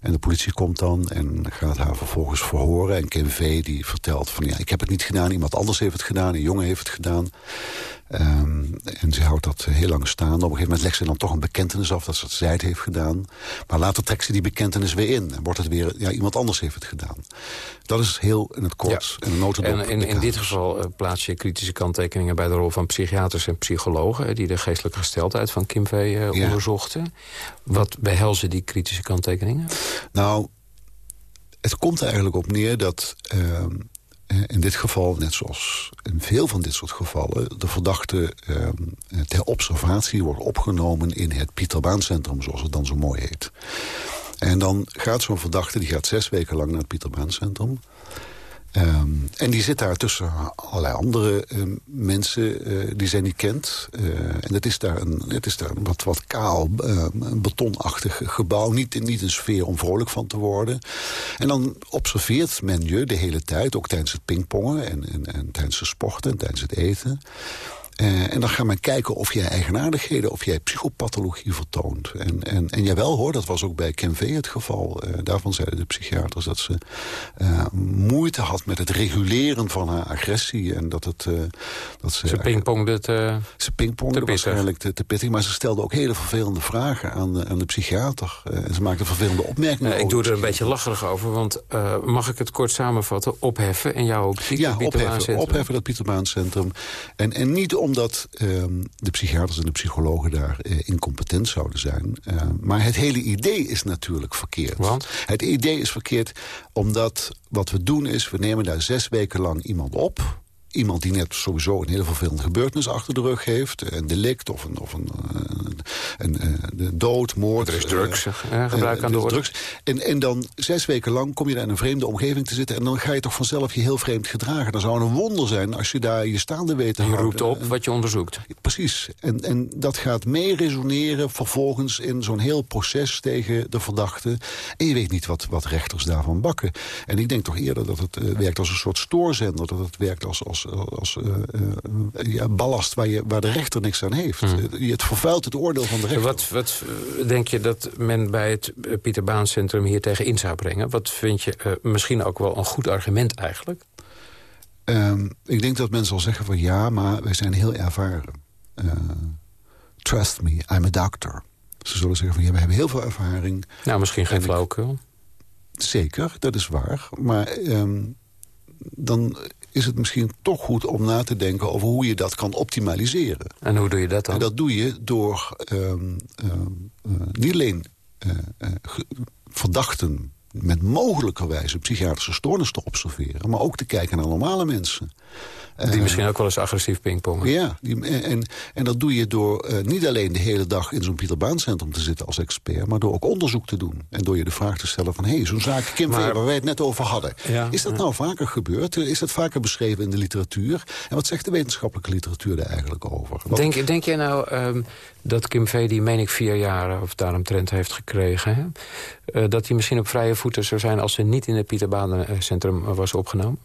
En de politie komt dan en gaat haar vervolgens verhoren. En Kim V. die vertelt van ja, ik heb het niet gedaan. Iemand anders heeft het gedaan. Een jongen heeft het gedaan. Um, en ze houdt dat heel lang staan. Op een gegeven moment legt ze dan toch een bekentenis af dat ze het heeft gedaan. Maar later trekt ze die bekentenis weer in. En wordt het weer, ja, iemand anders heeft het gedaan. Dat is heel in het kort. Ja. En, en in, in dit geval uh, plaats je kritische kanttekeningen bij de rol van psychiaters en psychologen... die de geestelijke gesteldheid van Kim V. Uh, ja. onderzochten. Wat behelzen die kritische kanttekeningen? Nou, het komt er eigenlijk op neer dat... Uh, in dit geval, net zoals in veel van dit soort gevallen... de verdachte uh, ter observatie wordt opgenomen in het Pieterbaancentrum... zoals het dan zo mooi heet. En dan gaat zo'n verdachte, die gaat zes weken lang naar het Pieterbaancentrum... Um, en die zit daar tussen allerlei andere uh, mensen uh, die zij niet kent. Uh, en het is daar een, het is daar een wat, wat kaal, een betonachtig gebouw. Niet, niet een sfeer om vrolijk van te worden. En dan observeert men je de hele tijd, ook tijdens het pingpongen... en, en, en tijdens de sporten en tijdens het eten... Uh, en dan gaan men kijken of jij eigenaardigheden, of jij psychopathologie vertoont. En, en, en jawel hoor, dat was ook bij Ken V het geval. Uh, daarvan zeiden de psychiaters dat ze uh, moeite had met het reguleren van haar agressie. En dat het... dat ze ze pingpongde te Ze pingpongde waarschijnlijk te, te, pittig. Maar ze stelde ook hele vervelende vragen aan de, aan de psychiater. en ze maakte vervelende opmerkingen. ik doe er een beetje lacherig over, want mag ik het kort samenvatten? Opheffen in jouw optiek? Ja, opheffen, opheffen dat Pieterbaancentrum. En, en niet om omdat um, de psychiaters en de psychologen daar uh, incompetent zouden zijn. Uh, maar het hele idee is natuurlijk verkeerd. Want? Het idee is verkeerd omdat wat we doen is... we nemen daar zes weken lang iemand op iemand die net sowieso een heel vervelende gebeurtenis achter de rug heeft. Een delict of een, of een, een, een, een dood, moord. Er is drugs, uh, gebruik aan de orde. Drugs. En, en dan zes weken lang kom je daar in een vreemde omgeving te zitten... en dan ga je toch vanzelf je heel vreemd gedragen. Dan zou een wonder zijn als je daar je staande weet te je houden. roept op wat je onderzoekt. Precies. En, en dat gaat mee resoneren vervolgens in zo'n heel proces tegen de verdachte. En je weet niet wat, wat rechters daarvan bakken. En ik denk toch eerder dat het uh, werkt als een soort stoorzender. Dat het werkt als, als als uh, uh, ja, ballast waar, je, waar de rechter niks aan heeft. Mm. Het vervuilt het oordeel van de rechter. Wat, wat denk je dat men bij het Pieter Baan Centrum hier tegen in zou brengen? Wat vind je uh, misschien ook wel een goed argument eigenlijk? Um, ik denk dat men zal zeggen van ja, maar wij zijn heel ervaren. trust me, I'm a doctor. Ze zullen zeggen van ja, we hebben heel veel ervaring. Nou, misschien geen flauwekul. Zeker, dat is waar. Maar um, dan is het misschien toch goed om na te denken over hoe je dat kan optimaliseren. En hoe doe je dat dan? En dat doe je door ehm, ehm, eh, niet alleen eh, eh, verdachten met mogelijkerwijze psychiatrische stoornis te observeren... maar ook te kijken naar normale mensen. Die Eh, misschien ook wel eens agressief pingpongen. ja, die- en, en, dat doe je door eh, niet alleen de hele dag in zo'n Pieter Baan Centrum te zitten als expert... maar door ook onderzoek te doen. En door je de vraag te stellen van... hé, hey, zo'n zaak Kim Maar- waar wij het net over hadden... Ja, is dat nou vaker gebeurd? Is dat vaker beschreven in de literatuur? En wat zegt de wetenschappelijke literatuur daar eigenlijk over? Wat- Denk, denk jij nou ehm, dat Kim V, die meen ik vier jaar of daaromtrent heeft gekregen... Hè? eh, dat hij misschien op vrije voeten zou zijn... als ze niet in het Pieter Baan Centrum was opgenomen?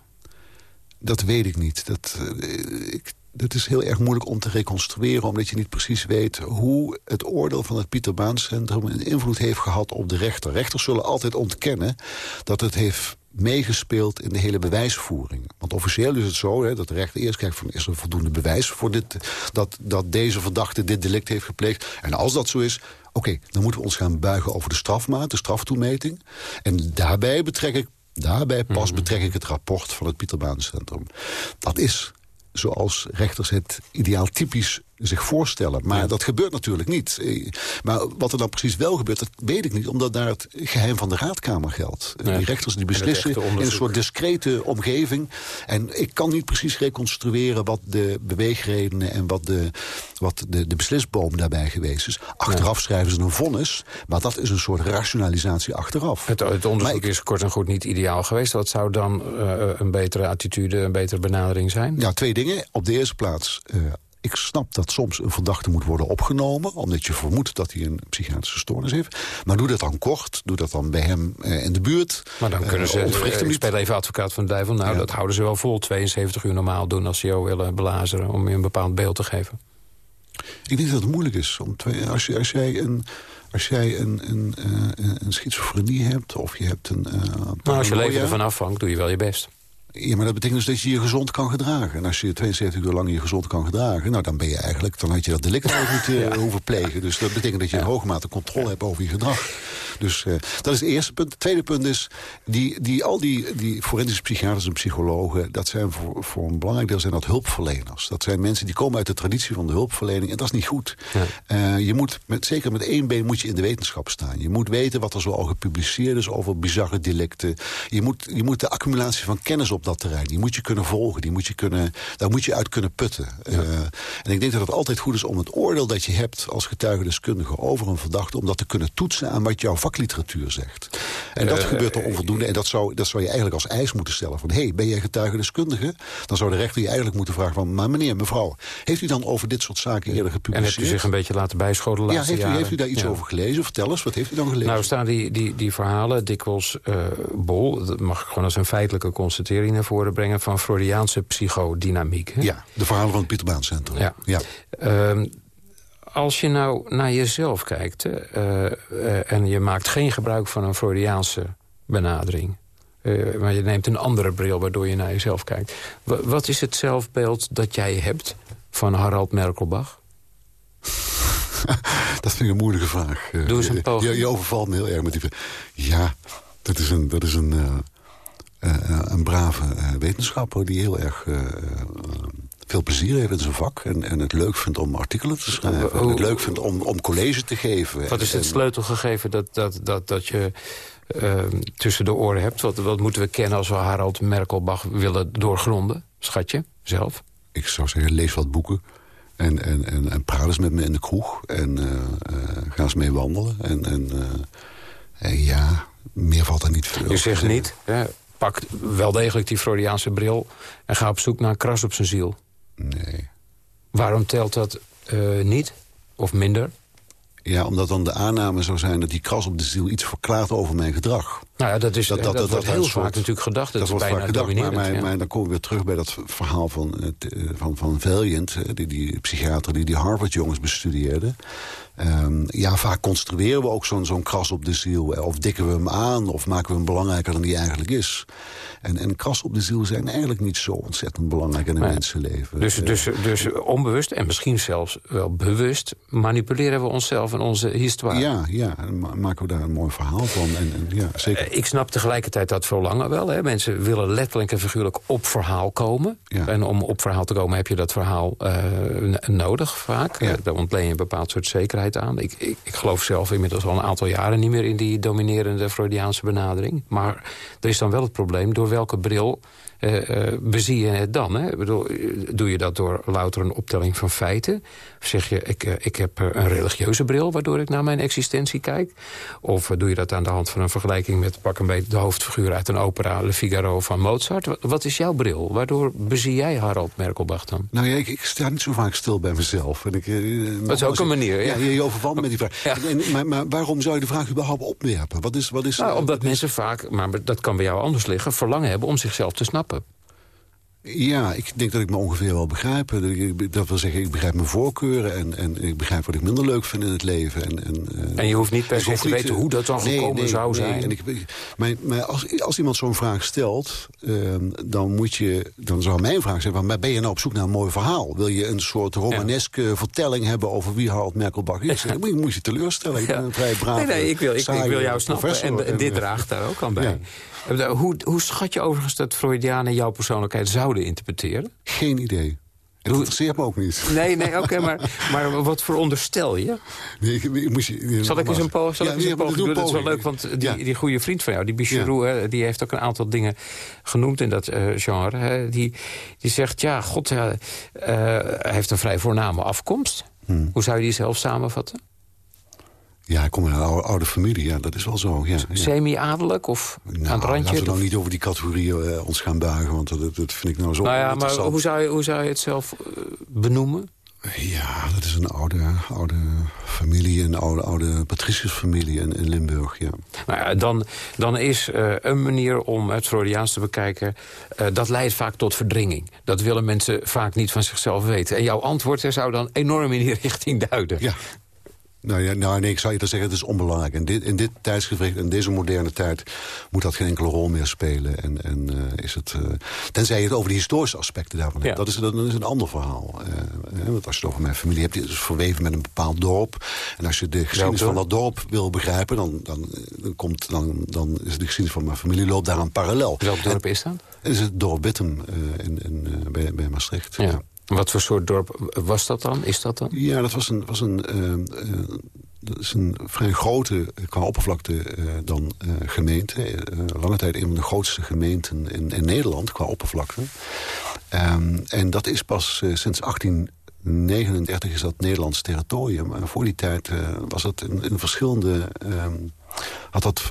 Dat weet ik niet. Dat, eh, ik, dat is heel erg moeilijk om te reconstrueren... omdat je niet precies weet hoe het oordeel van het Pieter Baan Centrum... een invloed heeft gehad op de rechter. Rechters zullen altijd ontkennen dat het heeft meegespeeld in de hele bewijsvoering. Want officieel is het zo hè, dat de rechter eerst kijkt... van is er voldoende bewijs voor dit, dat, dat deze verdachte dit delict heeft gepleegd. En als dat zo is, oké, dan moeten we ons gaan buigen over de strafmaat... de straftoemeting. En daarbij betrek ik Daarbij pas betrek ik het rapport van het Pieter Baan Centrum. Dat is zoals rechters het ideaal typisch zich voorstellen. Maar dat gebeurt natuurlijk niet. Eh, Maar wat er dan precies wel gebeurt, dat weet ik niet... omdat daar het geheim van de raadkamer geldt. Nee. Die rechters die beslissen in een soort discrete omgeving. En ik kan niet precies reconstrueren wat de beweegredenen... en wat de, wat de, de beslisboom daarbij geweest is. Achteraf schrijven ze een vonnis, maar dat is een soort rationalisatie achteraf. Het, het onderzoek ik- is kort en goed niet ideaal geweest. Wat zou dan eh, een betere attitude, een betere benadering zijn? Ja, twee dingen. Op de eerste plaats, eh, ik snap dat soms een verdachte moet worden opgenomen... omdat je vermoedt dat hij een psychiatrische stoornis heeft. Maar doe dat dan kort, doe dat dan bij hem eh, in de buurt. Maar dan kunnen ze, Uh, eh, ik speel even advocaat van de duivel... nou, Ja. dat houden ze wel vol, 72 uur normaal doen... als ze jou willen belazeren, om je een bepaald beeld te geven. Ik denk dat het moeilijk is. Om twee, als, je, als jij een... Als jij een, een, eh, een, een schizofrenie hebt of je hebt een... eh, Maar Nou, als je leven ervan afhangt, doe je wel je best. Ja, maar dat betekent dus dat je je gezond kan gedragen. En als je 72 uur lang je gezond kan gedragen... nou, dan ben je eigenlijk, dan had je dat delict nooit niet eh, hoeven plegen. Dus dat betekent dat je een hoge mate controle hebt over je gedrag. Dus eh, dat is het eerste punt. Het tweede punt is, die, die, al die, die forensische psychiaters en psychologen... dat zijn voor, voor een belangrijk deel zijn dat hulpverleners. Dat zijn mensen die komen uit de traditie van de hulpverlening... en dat is niet goed. Eh, je moet, met, zeker met één been moet je in de wetenschap staan. Je moet weten wat er zo al gepubliceerd is over bizarre delicten. Je moet, je moet de accumulatie van kennis op dat terrein... die moet je kunnen volgen, die moet je kunnen, daar moet je uit kunnen putten. Eh, en ik denk dat het altijd goed is om het oordeel dat je hebt... als getuigendeskundige over een verdachte... om dat te kunnen toetsen aan wat jouw vakliteratuur zegt. En dat Eh, gebeurt er onvoldoende. En dat zou, dat zou je eigenlijk als eis moeten stellen. Van, hey, ben jij getuigendeskundige? Dan zou de rechter je eigenlijk moeten vragen van... maar meneer, mevrouw, heeft u dan over dit soort zaken eerder En gepubliceerd? hebt u zich een beetje laten bijscholen de ja, laatste heeft u, jaren? heeft u daar iets Ja. over gelezen? Vertel eens, wat heeft u dan gelezen? Nou staan die, die, die verhalen dikwijls eh, bol... dat mag ik gewoon als een feitelijke constatering naar voren brengen... van Freudiaanse psychodynamiek. Hè? ja, de verhalen van het Pieter Baan Centrum. Ja. ja. Ehm, als je nou naar jezelf kijkt... hè, eh, eh, en je maakt geen gebruik van een Freudiaanse benadering... eh, maar je neemt een andere bril waardoor je naar jezelf kijkt. Wa- wat is het zelfbeeld dat jij hebt van Harald Merkelbach? Dat vind ik een moeilijke vraag. Doe eens een je- poging. Je, je overvalt me heel erg met die vraag. Ja, dat is een, dat is een, een brave wetenschapper... die heel erg veel plezier heeft in zijn vak... En, en het leuk vindt om artikelen te schrijven. En het leuk vindt om, om college te geven. Wat is het En- sleutelgegeven dat, dat, dat, dat je ehm, tussen de oren hebt? Wat, wat moeten we kennen als we Harald Merkelbach willen doorgronden? Schatje, zelf? Ik zou zeggen, lees wat boeken. En, en, en, en praat eens met me in de kroeg. En eh, eh, ga eens mee wandelen. En, en eh, ja, meer valt er niet veel. Je zegt niet, hè, pak wel degelijk die Freudiaanse bril... en ga op zoek naar een kras op zijn ziel. Nee. Waarom telt dat eh, niet? Of minder? Ja, omdat dan de aanname zou zijn dat die kras op de ziel iets verklaart over mijn gedrag. Nou ja, dat, is, dat, dat, wordt heel een vaak soort- natuurlijk gedacht. Dat, Dat, wordt bijna vaak gedacht, maar, maar, ja. maar dan komen we weer terug bij dat verhaal van, eh, van, van Valiant... eh, die, die psychiater die die Harvard-jongens bestudeerde. Ehm, ja, vaak construeren we ook zo'n zo'n kras op de ziel. eh, Of dikken we hem aan, of maken we hem belangrijker dan die eigenlijk is. En, en kras op de ziel zijn eigenlijk niet zo ontzettend belangrijk in een Nee. mensenleven. Dus, Eh, dus, dus onbewust en misschien zelfs wel bewust... manipuleren we onszelf en onze histoire. Ja, ja, en ma- maken we daar een mooi verhaal van. En, en ja, zeker ik snap tegelijkertijd dat verlangen wel. Hè. Mensen willen letterlijk en figuurlijk op verhaal komen. En om op verhaal te komen heb je dat verhaal uh, nodig vaak. Ja. Daar ontleen je een bepaald soort zekerheid aan. Ik, ik, ik, geloof zelf inmiddels al een aantal jaren niet meer... in die dominerende Freudiaanse benadering. Maar er is dan wel het probleem door welke bril uh, bezie je het dan? Hè? Bedoel, doe je dat door louter een optelling van feiten? Zeg je, ik, uh, ik heb een religieuze bril... waardoor ik naar mijn existentie kijk? Of doe je dat aan de hand van een vergelijking... met pak een beetje de hoofdfiguur uit een opera... Le Figaro van Mozart? Wat, is jouw bril? Waardoor bezie jij Harold Merkelbach dan? Nou ja, ik, ik sta niet zo vaak stil bij mezelf. En ik, dat is ook een manier, ja. ja je overvalt met die vraag. Ja. En, maar, maar, waarom zou je de vraag überhaupt opwerpen? Wat is, wat is, nou, omdat mensen vaak, maar dat kan bij jou anders liggen... verlangen hebben om zichzelf te snappen. Ja, ik denk dat ik me ongeveer wel begrijp. Dat wil zeggen, ik begrijp mijn voorkeuren... en, en ik begrijp wat ik minder leuk vind in het leven. En, en, uh, en je hoeft niet per se te weten hoe dat dan gekomen zou zijn. En ik, maar, maar als, als iemand zo'n vraag stelt, uh, dan, moet je, dan zou mijn vraag zijn... Maar ben je nou op zoek naar een mooi verhaal? Wil je een soort romaneske vertelling hebben over wie Harald Merkelbach is? Ja. Dan moet je teleurstellen. Ik ben een vrij braaf Nee, nee, ik wil, ik, ik wil jou snappen. En, en, dit draagt daar ook aan bij. Hoe, hoe schat je overigens dat Freudianen jouw persoonlijkheid zouden interpreteren? Geen idee. Het interesseert me ook niet. Nee, nee, oké, maar, maar wat veronderstel je? Nee, ik, moest je, zal ik eens een poging zal ja, ik eens een poging doen? Dat is wel leuk, want die, die goede vriend van jou, die Bichirou... Ja. die heeft ook een aantal dingen genoemd in dat uh, genre. Hè, die, die zegt, ja, god, uh, hij heeft een vrij voorname afkomst. Hmm. Hoe zou je die zelf samenvatten? Ja, ik kom in een oude, oude, familie, ja, dat is wel zo. Ja, Semi-adellijk of nou, aan het randje? laten we nou niet over die categorieën uh, ons gaan buigen, want dat, dat vind ik nou zo Nou ja, maar hoe zou je, hoe zou je het zelf uh, benoemen? Ja, dat is een oude, oude familie, een oude, oude patriciërsfamilie in, in Limburg, ja. Nou ja, dan, dan is uh, een manier om het Freudiaans te bekijken... Uh, dat leidt vaak tot verdringing. Dat willen mensen vaak niet van zichzelf weten. En jouw antwoord zou dan enorm in die richting duiden. Ja, nou ja, nou, nee, ik zou je dan zeggen, het is onbelangrijk. In dit, in dit tijdsgevricht, in deze moderne tijd... moet dat geen enkele rol meer spelen. En, en uh, is het, uh, tenzij je het over de historische aspecten daarvan hebt. Dat, is, dat is een ander verhaal. Uh, want als je het over mijn familie hebt, is het verweven met een bepaald dorp. En als je de geschiedenis van dat dorp wil begrijpen... dan, dan, dan, komt, dan, dan is de geschiedenis van mijn familie loopt daar een parallel. Welk dorp is dat? Het is het dorp Bittem in, in, bij, bij Maastricht. ja. Wat voor soort dorp was dat dan? Is dat dan? Ja, dat was een, was een, uh, dat is een vrij grote, qua oppervlakte uh, dan gemeente. lange tijd een van de grootste gemeenten in, in Nederland qua oppervlakte. Um, en dat is pas sinds 1839 is dat Nederlands territorium. Maar voor die tijd was het in, verschillende... Um, had dat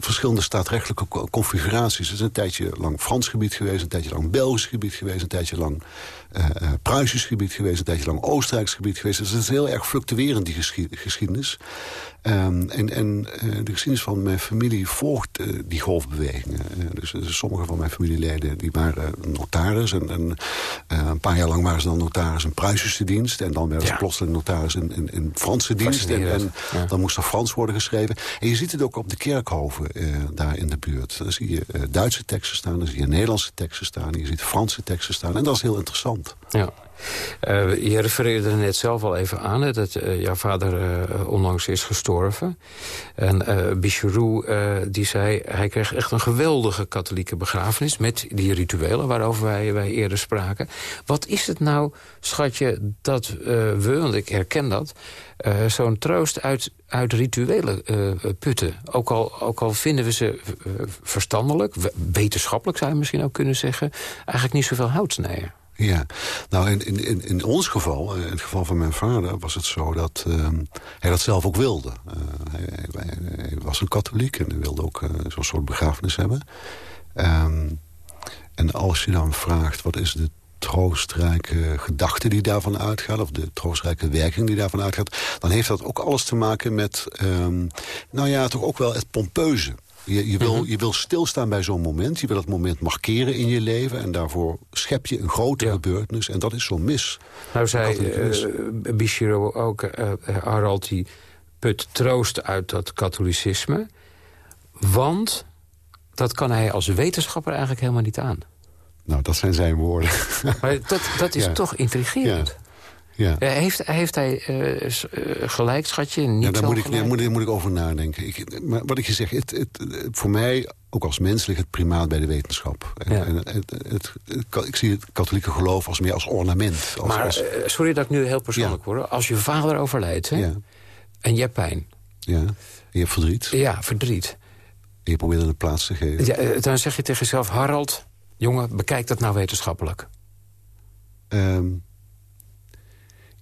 verschillende staatrechtelijke configuraties. Het is een tijdje lang Frans gebied geweest, een tijdje lang Belgisch gebied geweest... een tijdje lang uh, Pruisisch gebied geweest, een tijdje lang Oostenrijks gebied geweest. Dus het is heel erg fluctuerend, die geschiedenis. Um, en en uh, de geschiedenis van mijn familie volgt uh, die golfbewegingen. Dus, dus, sommige van mijn familieleden die waren notaris. En, en een paar jaar lang waren ze dan notaris in Pruisische dienst. En dan werden ze plotseling notaris in, in, in Franse dienst. En, en ja. dan moest er Frans worden geschreven. En je ziet het ook op de kerkhoven daar in de buurt. Dan zie je Duitse teksten staan, dan zie je Nederlandse teksten staan. Je ziet Franse teksten staan. En dat is heel interessant. Ja. Uh, je refereerde er net zelf al even aan, dat uh, jouw vader uh, onlangs is gestorven. En Bichirou die zei, hij kreeg echt een geweldige katholieke begrafenis... met die rituelen waarover wij, wij eerder spraken. Wat is het nou, schatje, dat we, want ik herken dat... zo'n troost uit, uit rituelen putten. Ook al, ook al vinden we ze verstandelijk, wetenschappelijk zou je misschien ook kunnen zeggen... eigenlijk niet zoveel houtsnijen. Ja, nou in, in, in ons geval, in het geval van mijn vader, was het zo dat uh, hij dat zelf ook wilde. Uh, hij, hij, was een katholiek en hij wilde ook uh, zo'n soort begrafenis hebben. Um, en als je dan vraagt, wat is de troostrijke gedachte die daarvan uitgaat... of de troostrijke werking die daarvan uitgaat... dan heeft dat ook alles te maken met, um, nou ja, toch ook wel het pompeuze. Je, je, wil, mhm. je wil stilstaan bij zo'n moment. Je wil dat moment markeren in je leven. En daarvoor schep je een grote ja. gebeurtenis. En dat is zo mis. Nou zei uh, Bishiro ook, uh, Harald, die put troost uit dat katholicisme. Want dat kan hij als wetenschapper eigenlijk helemaal niet aan. Nou, dat zijn zijn woorden. Maar dat, dat is ja. toch intrigerend. Ja. Ja. Eh, heeft, heeft hij eh, gelijk, schatje? Niet Ja, daar moet ik, moet, ik- moet ik over nadenken. Ik, maar wat ik je zeg, het, het, voor mij, ook als mens, ligt het primaat bij de wetenschap. En, Ja. en het, het, ik zie het katholieke geloof als meer als ornament. Als, Maar, als- sorry dat ik nu heel persoonlijk word. Als je vader overlijdt hè, en je hebt pijn, ja, je hebt verdriet. ja, verdriet... En je probeert er een plaats te geven. Ja, dan zeg je tegen jezelf, Harald, jongen, bekijk dat nou wetenschappelijk. Ehm,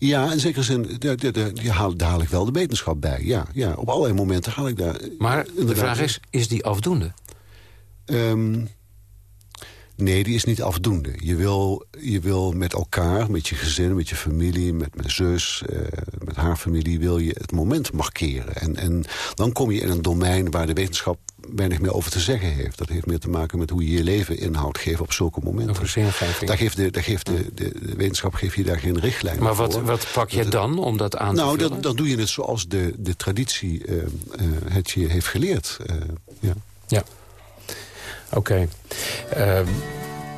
ja, in zekere zin, daar, daar, daar, haal, daar haal ik wel de wetenschap bij. Ja, ja, op allerlei momenten haal ik daar... Maar de vraag is, is die afdoende? Ehm, nee, die is niet afdoende. Je wil, je wil met elkaar, met je gezin, met je familie, met mijn zus, eh, met haar familie, wil je het moment markeren. En, en dan kom je in een domein waar de wetenschap weinig meer over te zeggen heeft. Dat heeft meer te maken met hoe je je leven inhoud geeft op zulke momenten. Daar geeft, de, daar geeft de, de, de wetenschap geeft je daar geen richtlijn Maar wat, voor. wat pak je dan om dat aan te Nou, vullen? dan, dan doe je het zoals de, de traditie eh, het je heeft geleerd. ja. Ja. Oké. Ehm,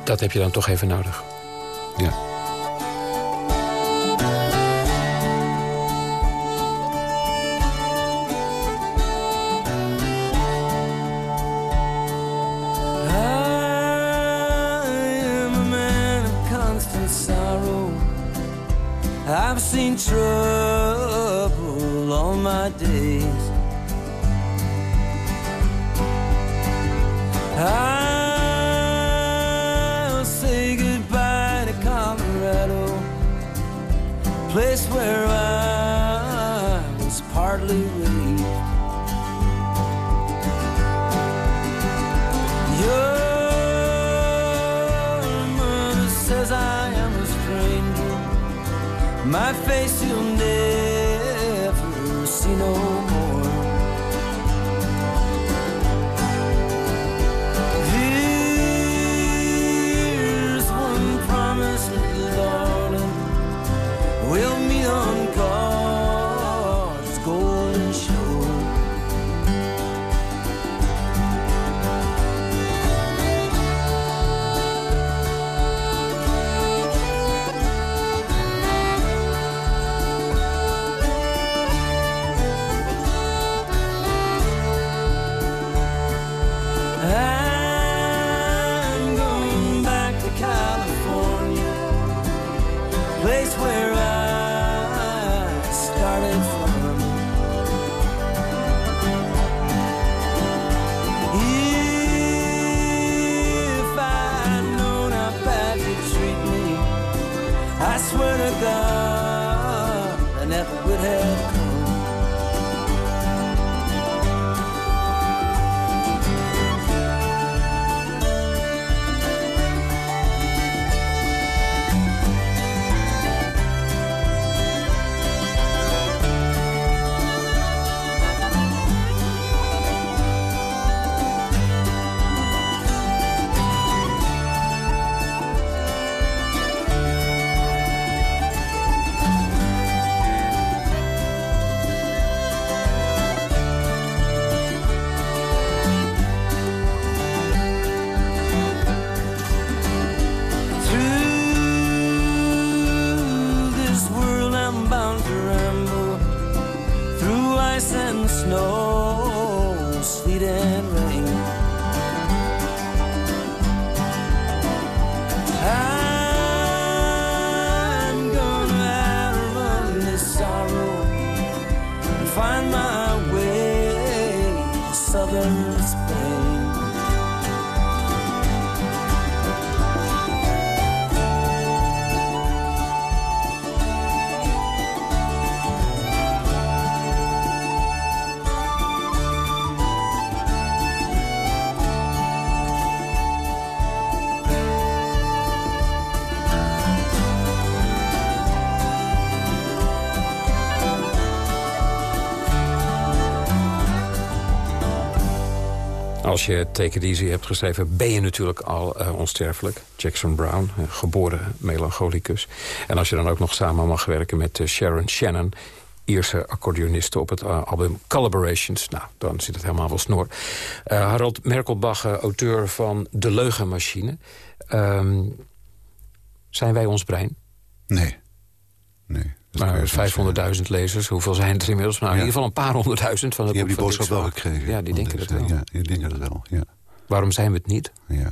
dat heb je dan toch even nodig. Ja. I am a man of constant sorrow. I've seen trouble all my days. I'll say goodbye to Colorado, place where I was partly raised. Your mother says I am a stranger. My face you'll never see no Als je Take It Easy hebt geschreven, ben je natuurlijk al eh, onsterfelijk. Jackson Brown, eh, geboren melancholicus. En als je dan ook nog samen mag werken met eh, Sharon Shannon... Ierse accordeoniste op het album Collaborations. Nou, dan zit het helemaal wel snor. Harold Merkelbach, auteur van De Leugenmachine. Ehm, zijn wij ons brein? Nee. nee. Maar 500.000 lezers, hoeveel zijn er inmiddels? Nou, in ieder geval een paar honderdduizend van het Die hebben die boodschap wel gekregen. Ja, die denken dat wel. Ja, die denken dat wel, ja. Waarom zijn we het niet? Ja,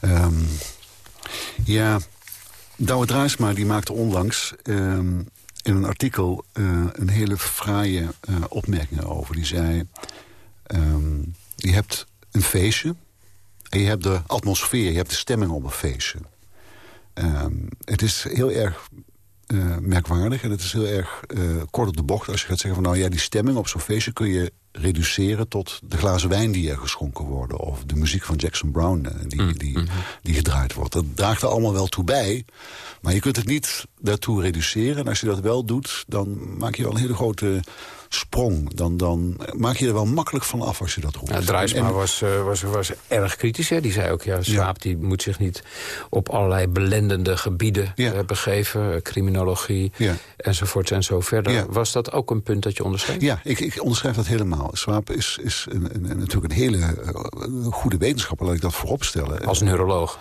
Ehm ja Douwe Draaisma die maakte onlangs ehm, in een artikel eh, een hele fraaie eh, opmerking over. Die zei, ehm, je hebt een feestje en je hebt de atmosfeer, je hebt de stemming op een feestje. Het is heel erg eh, merkwaardig en het is heel erg eh, kort op de bocht... als je gaat zeggen van nou ja, die stemming op zo'n feestje... kun je reduceren tot de glazen wijn die er geschonken worden... of de muziek van Jackson Brown eh, die, die, die gedraaid wordt. Dat draagt er allemaal wel toe bij, maar je kunt het niet daartoe reduceren. En als je dat wel doet, dan maak je wel een hele grote sprong. Dan, dan maak je er wel makkelijk van af als je dat roept. Ja, Drijsma En- was, eh, was, was erg kritisch. Hè? Die zei ook, ja, Swaap die moet zich niet op allerlei belendende gebieden Ja. eh, begeven. eh, criminologie Ja. enzovoort en zo verder. Was dat ook een punt dat je onderschreef? Ja, ik, ik onderschrijf dat helemaal. Swaap is, is een, een- natuurlijk een hele goede wetenschapper, laat ik dat vooropstellen. Als neuroloog.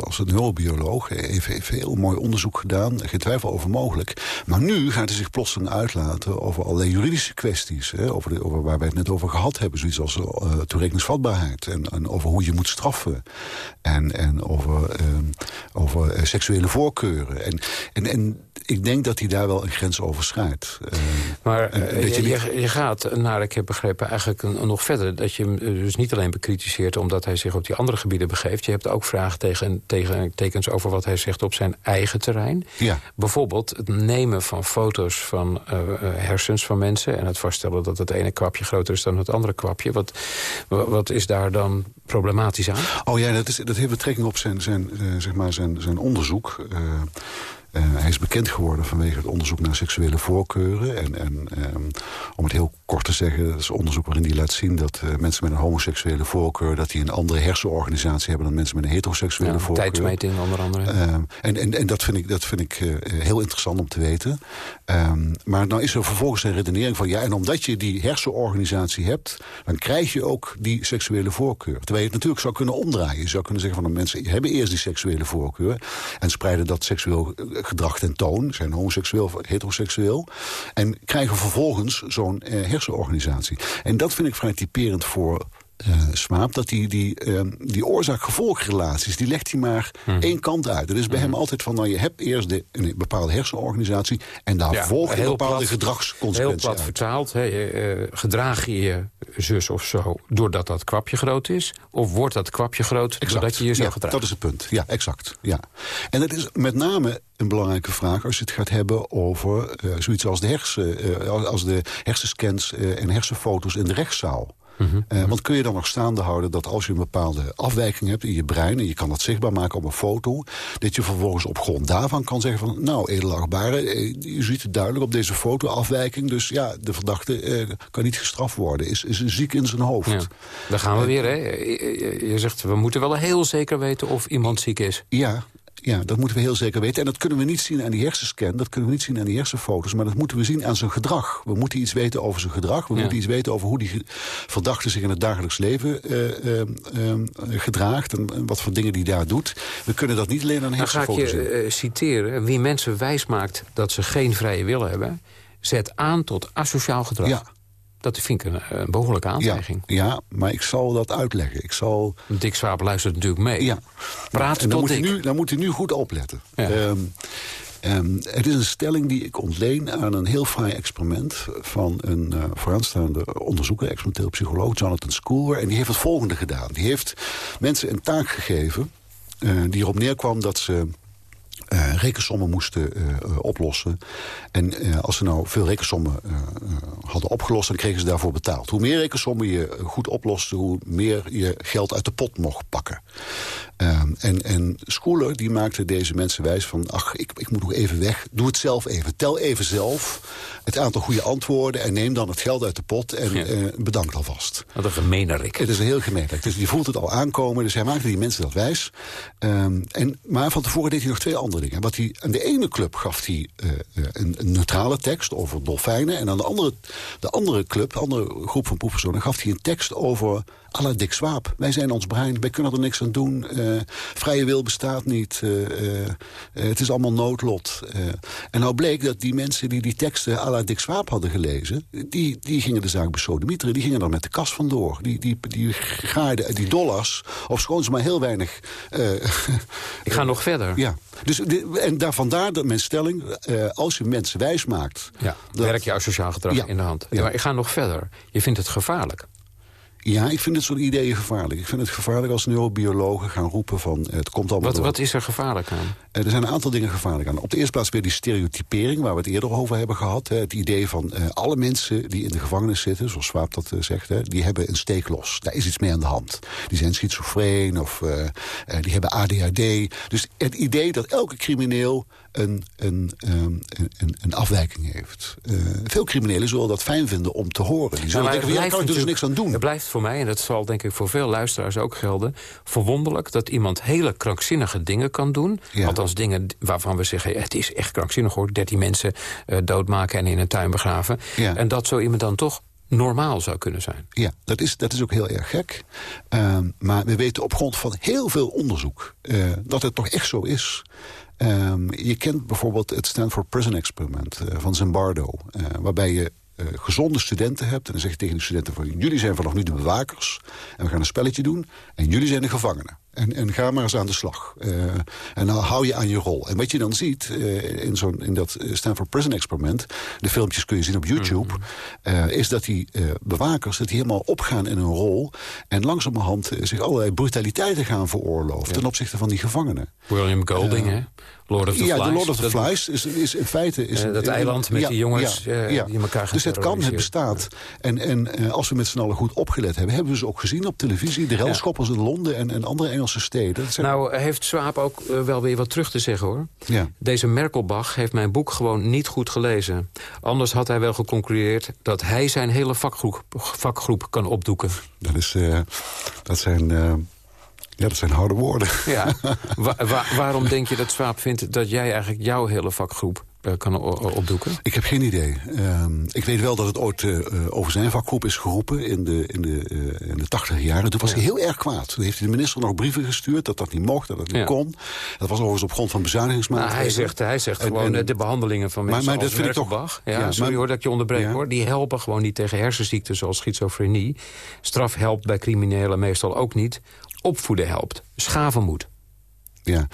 Als een neurobioloog heeft, heeft heel mooi onderzoek gedaan. Geen twijfel over mogelijk. Maar nu gaat hij zich plotseling uitlaten over allerlei juridische kwesties. Hè, over, de, over waar wij het net over gehad hebben. Zoiets als eh toerekeningsvatbaarheid. En, en over hoe je moet straffen. En, en over, eh, over eh, seksuele voorkeuren. En, en, en ik denk dat hij daar wel een grens overschrijdt. Eh, Maar je, je gaat, naar ik heb begrepen, eigenlijk een, een nog verder. Dat je hem dus niet alleen bekritiseert omdat hij zich op die andere gebieden begeeft. Je hebt ook vragen tegen, tegen, tekens over wat hij zegt op zijn eigen terrein. Ja. Bijvoorbeeld het nemen van foto's van hersens van mensen... en het vaststellen dat het ene kwapje groter is dan het andere kwapje. Wat, wa- wat is daar dan problematisch aan? Oh ja, dat, is, dat heeft betrekking op zijn, zijn, eh, zeg maar zijn, zijn onderzoek. Eh, eh, hij is bekend geworden vanwege het onderzoek naar seksuele voorkeuren. En, en ehm, om het heel kort te zeggen, dat is onderzoek waarin hij laat zien... dat eh, mensen met een homoseksuele voorkeur... dat die een andere hersenorganisatie hebben dan mensen met een heteroseksuele Ja, voorkeur. tijdsmeting onder andere. Ehm, en en, en dat vind ik, dat vind ik eh, heel interessant om te weten. Ehm, maar nou is er vervolgens een redenering van... ja, en omdat je die hersenorganisatie hebt... dan krijg je ook die seksuele voorkeur. Terwijl je het natuurlijk zou kunnen omdraaien. Je zou kunnen zeggen van de mensen hebben eerst die seksuele voorkeur... en spreiden dat seksueel gedrag tentoon. Zijn homoseksueel of heteroseksueel. En krijgen vervolgens zo'n eh, hersenorganisatie. En dat vind ik vrij typerend voor eh Swaap, dat die, die, ehm, die oorzaak-gevolgrelaties, die legt hij maar Mhm. één kant uit. Er is bij hem altijd van, nou je hebt eerst de, een bepaalde hersenorganisatie... en daar Ja, volgt een heel bepaalde plat- Heel gedragsconsequentie plat uit. vertaald. Je, eh, gedraag je je zus of zo doordat dat kwapje groot is? Of wordt dat kwapje groot doordat je je zo ja, gedraagt? dat is het punt. Ja, exact. Ja. En dat is met name een belangrijke vraag als je het gaat hebben over eh, zoiets als de, hersen, eh, als de hersenscans eh, en hersenfoto's in de rechtszaal. Mhm. Eh, want kun je dan nog staande houden dat als je een bepaalde afwijking hebt in je brein... en je kan dat zichtbaar maken op een foto... dat je vervolgens op grond daarvan kan zeggen van... nou, edelachtbare, eh, je ziet het duidelijk op deze foto afwijking... dus ja, de verdachte eh, kan niet gestraft worden, is, is ziek in zijn hoofd. Ja. Daar gaan we weer. Hè. Je zegt, we moeten wel heel zeker weten of iemand ziek is. Ja, ja, dat moeten we heel zeker weten. En dat kunnen we niet zien aan die hersenscan, dat kunnen we niet zien aan die hersenfoto's... maar dat moeten we zien aan zijn gedrag. We moeten iets weten over zijn gedrag. We Ja. moeten iets weten over hoe die verdachte zich in het dagelijks leven eh, eh, eh, gedraagt... En, en wat voor dingen die daar doet. We kunnen dat niet alleen aan Dan ga ik hersenfoto's je zien. citeren. Wie mensen wijs maakt dat ze geen vrije wil hebben... zet aan tot asociaal gedrag. Ja. Dat vind ik een, een behoorlijke aantijging. ja, maar ik zal dat uitleggen. Ik zal... Dick Swaap luistert natuurlijk mee. Ja. Praat dan tot moet, Dick. nu, dan moet hij nu goed opletten. Ja. Ehm, ehm, het is een stelling die ik ontleen aan een heel fraai experiment... van een eh, vooraanstaande onderzoeker, experimenteel psycholoog, Jonathan Schoolwer. En die heeft het volgende gedaan. Die heeft mensen een taak gegeven eh, die erop neerkwam dat ze... eh, rekensommen moesten oplossen. En als ze nou veel rekensommen hadden opgelost... dan kregen ze daarvoor betaald. Hoe meer rekensommen je goed oploste... hoe meer je geld uit de pot mocht pakken. Ehm, en, en Schooler die maakte deze mensen wijs van... ach, ik, ik moet nog even weg, doe het zelf even. Tel even zelf het aantal goede antwoorden... en neem dan het geld uit de pot en Ja. eh, bedankt alvast. Wat een gemeenerik. Het is een heel gemeenlijk. Dus je voelt het al aankomen. Dus hij maakte die mensen dat wijs. Ehm, en, maar van tevoren deed hij nog twee andere wat hij, aan de ene club gaf hij eh, eh, een, een neutrale tekst over dolfijnen. En aan de andere de andere club, de andere groep van proefpersonen... gaf hij een tekst over la Dick Swaap. Wij zijn ons brein, wij kunnen er niks aan doen. Uh, vrije wil bestaat niet. Uh, uh, het is allemaal noodlot. en nou bleek dat die mensen die die teksten à la Dick Swaap hadden gelezen... die, die gingen de zaak besodemieteren. Die gingen er met de kas vandoor. Die, die, die gaaiden die dollars, of schoon ze maar heel weinig... Ik ga nog verder. Ja. Dus en daar vandaar dat mijn stelling, als je mensen wijs maakt... Ja, werk je sociaal gedrag Ja. in de hand. Ja. Maar ik ga nog verder. Je vindt het gevaarlijk. Ja, ik vind dit soort ideeën gevaarlijk. Ik vind het gevaarlijk als neurobiologen gaan roepen van... eh, het komt allemaal Wat, door- wat is er gevaarlijk aan? Eh, Er zijn een aantal dingen gevaarlijk aan. Op de eerste plaats weer die stereotypering... waar we het eerder over hebben gehad. Het idee van eh, alle mensen die in de gevangenis zitten... zoals Swaap dat zegt, die hebben een steek los. Daar is iets mee aan de hand. Die zijn schizofreen of die hebben ADHD. Dus het idee dat elke crimineel een, een, ehm, een, een, een afwijking heeft. Eh, veel criminelen zullen dat fijn vinden om te horen. Die zullen Nou, denken, van, ja, kan ik dus niks aan doen. Het blijft voor mij, en dat zal denk ik voor veel luisteraars ook gelden... verwonderlijk dat iemand hele krankzinnige dingen kan doen. Ja. Althans dingen waarvan we zeggen... het is echt krankzinnig hoor, 13 mensen eh, doodmaken en in een tuin begraven. Ja. En dat zo iemand dan toch normaal zou kunnen zijn. Ja, dat is, dat is ook heel erg gek. Ehm, maar we weten op grond van heel veel onderzoek eh, dat het toch echt zo is. Ehm, je kent bijvoorbeeld het Stanford Prison Experiment eh, van Zimbardo. eh, waarbij je eh, gezonde studenten hebt. En dan zeg je tegen de studenten van... jullie zijn vanaf nu de bewakers. En we gaan een spelletje doen. En jullie zijn de gevangenen. En, en ga maar eens aan de slag. Eh, en dan hou je aan je rol. En wat je dan ziet eh, in, zo'n in dat Stanford Prison Experiment... de filmpjes kun je zien op YouTube... eh, is dat die bewakers dat die helemaal opgaan in hun rol... en langzamerhand zich allerlei brutaliteiten gaan veroorloven... ten opzichte van die gevangenen. William Golding, hè? Lord of the ja, Flies. de Lord of the Dat- Flies is, is in feite... Is dat een- eiland met die jongens, die elkaar gaan Dus het kan, het bestaat. En, en als we met z'n allen goed opgelet hebben... hebben we ze ook gezien op televisie. De relschoppers in Londen en, en andere Engelse steden. Dat zijn- Nou, heeft Swaap ook eh, wel weer wat terug te zeggen, hoor. Ja. Deze Merkelbach heeft mijn boek gewoon niet goed gelezen. Anders had hij wel geconcludeerd dat hij zijn hele vakgroep, vakgroep kan opdoeken. Dat, is, eh, dat, zijn, eh, ja, dat zijn harde woorden. Ja. Wa- wa- waarom denk je dat Swaap vindt dat jij eigenlijk jouw hele vakgroep kan o- o- opdoeken? Ik heb geen idee. Ehm, ik weet wel dat het ooit eh, eh, over zijn vakgroep is geroepen in de, in de, eh, in de tachtig jaren. Toen was hij heel erg kwaad. Toen heeft hij de minister nog brieven gestuurd dat dat niet mocht, dat dat niet Ja. kon. Dat was overigens op grond van Nou, bezuinigingsmaatregelen. hij zegt, hij zegt En- gewoon en- eh, de behandelingen van Maar- mensen maar als dat vind ik toch-. Ja, Ja, sorry maar- hoor dat ik je onderbreek hoor. Die helpen gewoon niet tegen hersenziekten zoals schizofrenie. Straf helpt bij criminelen meestal ook niet. Opvoeden helpt. Schaven moet. Ja.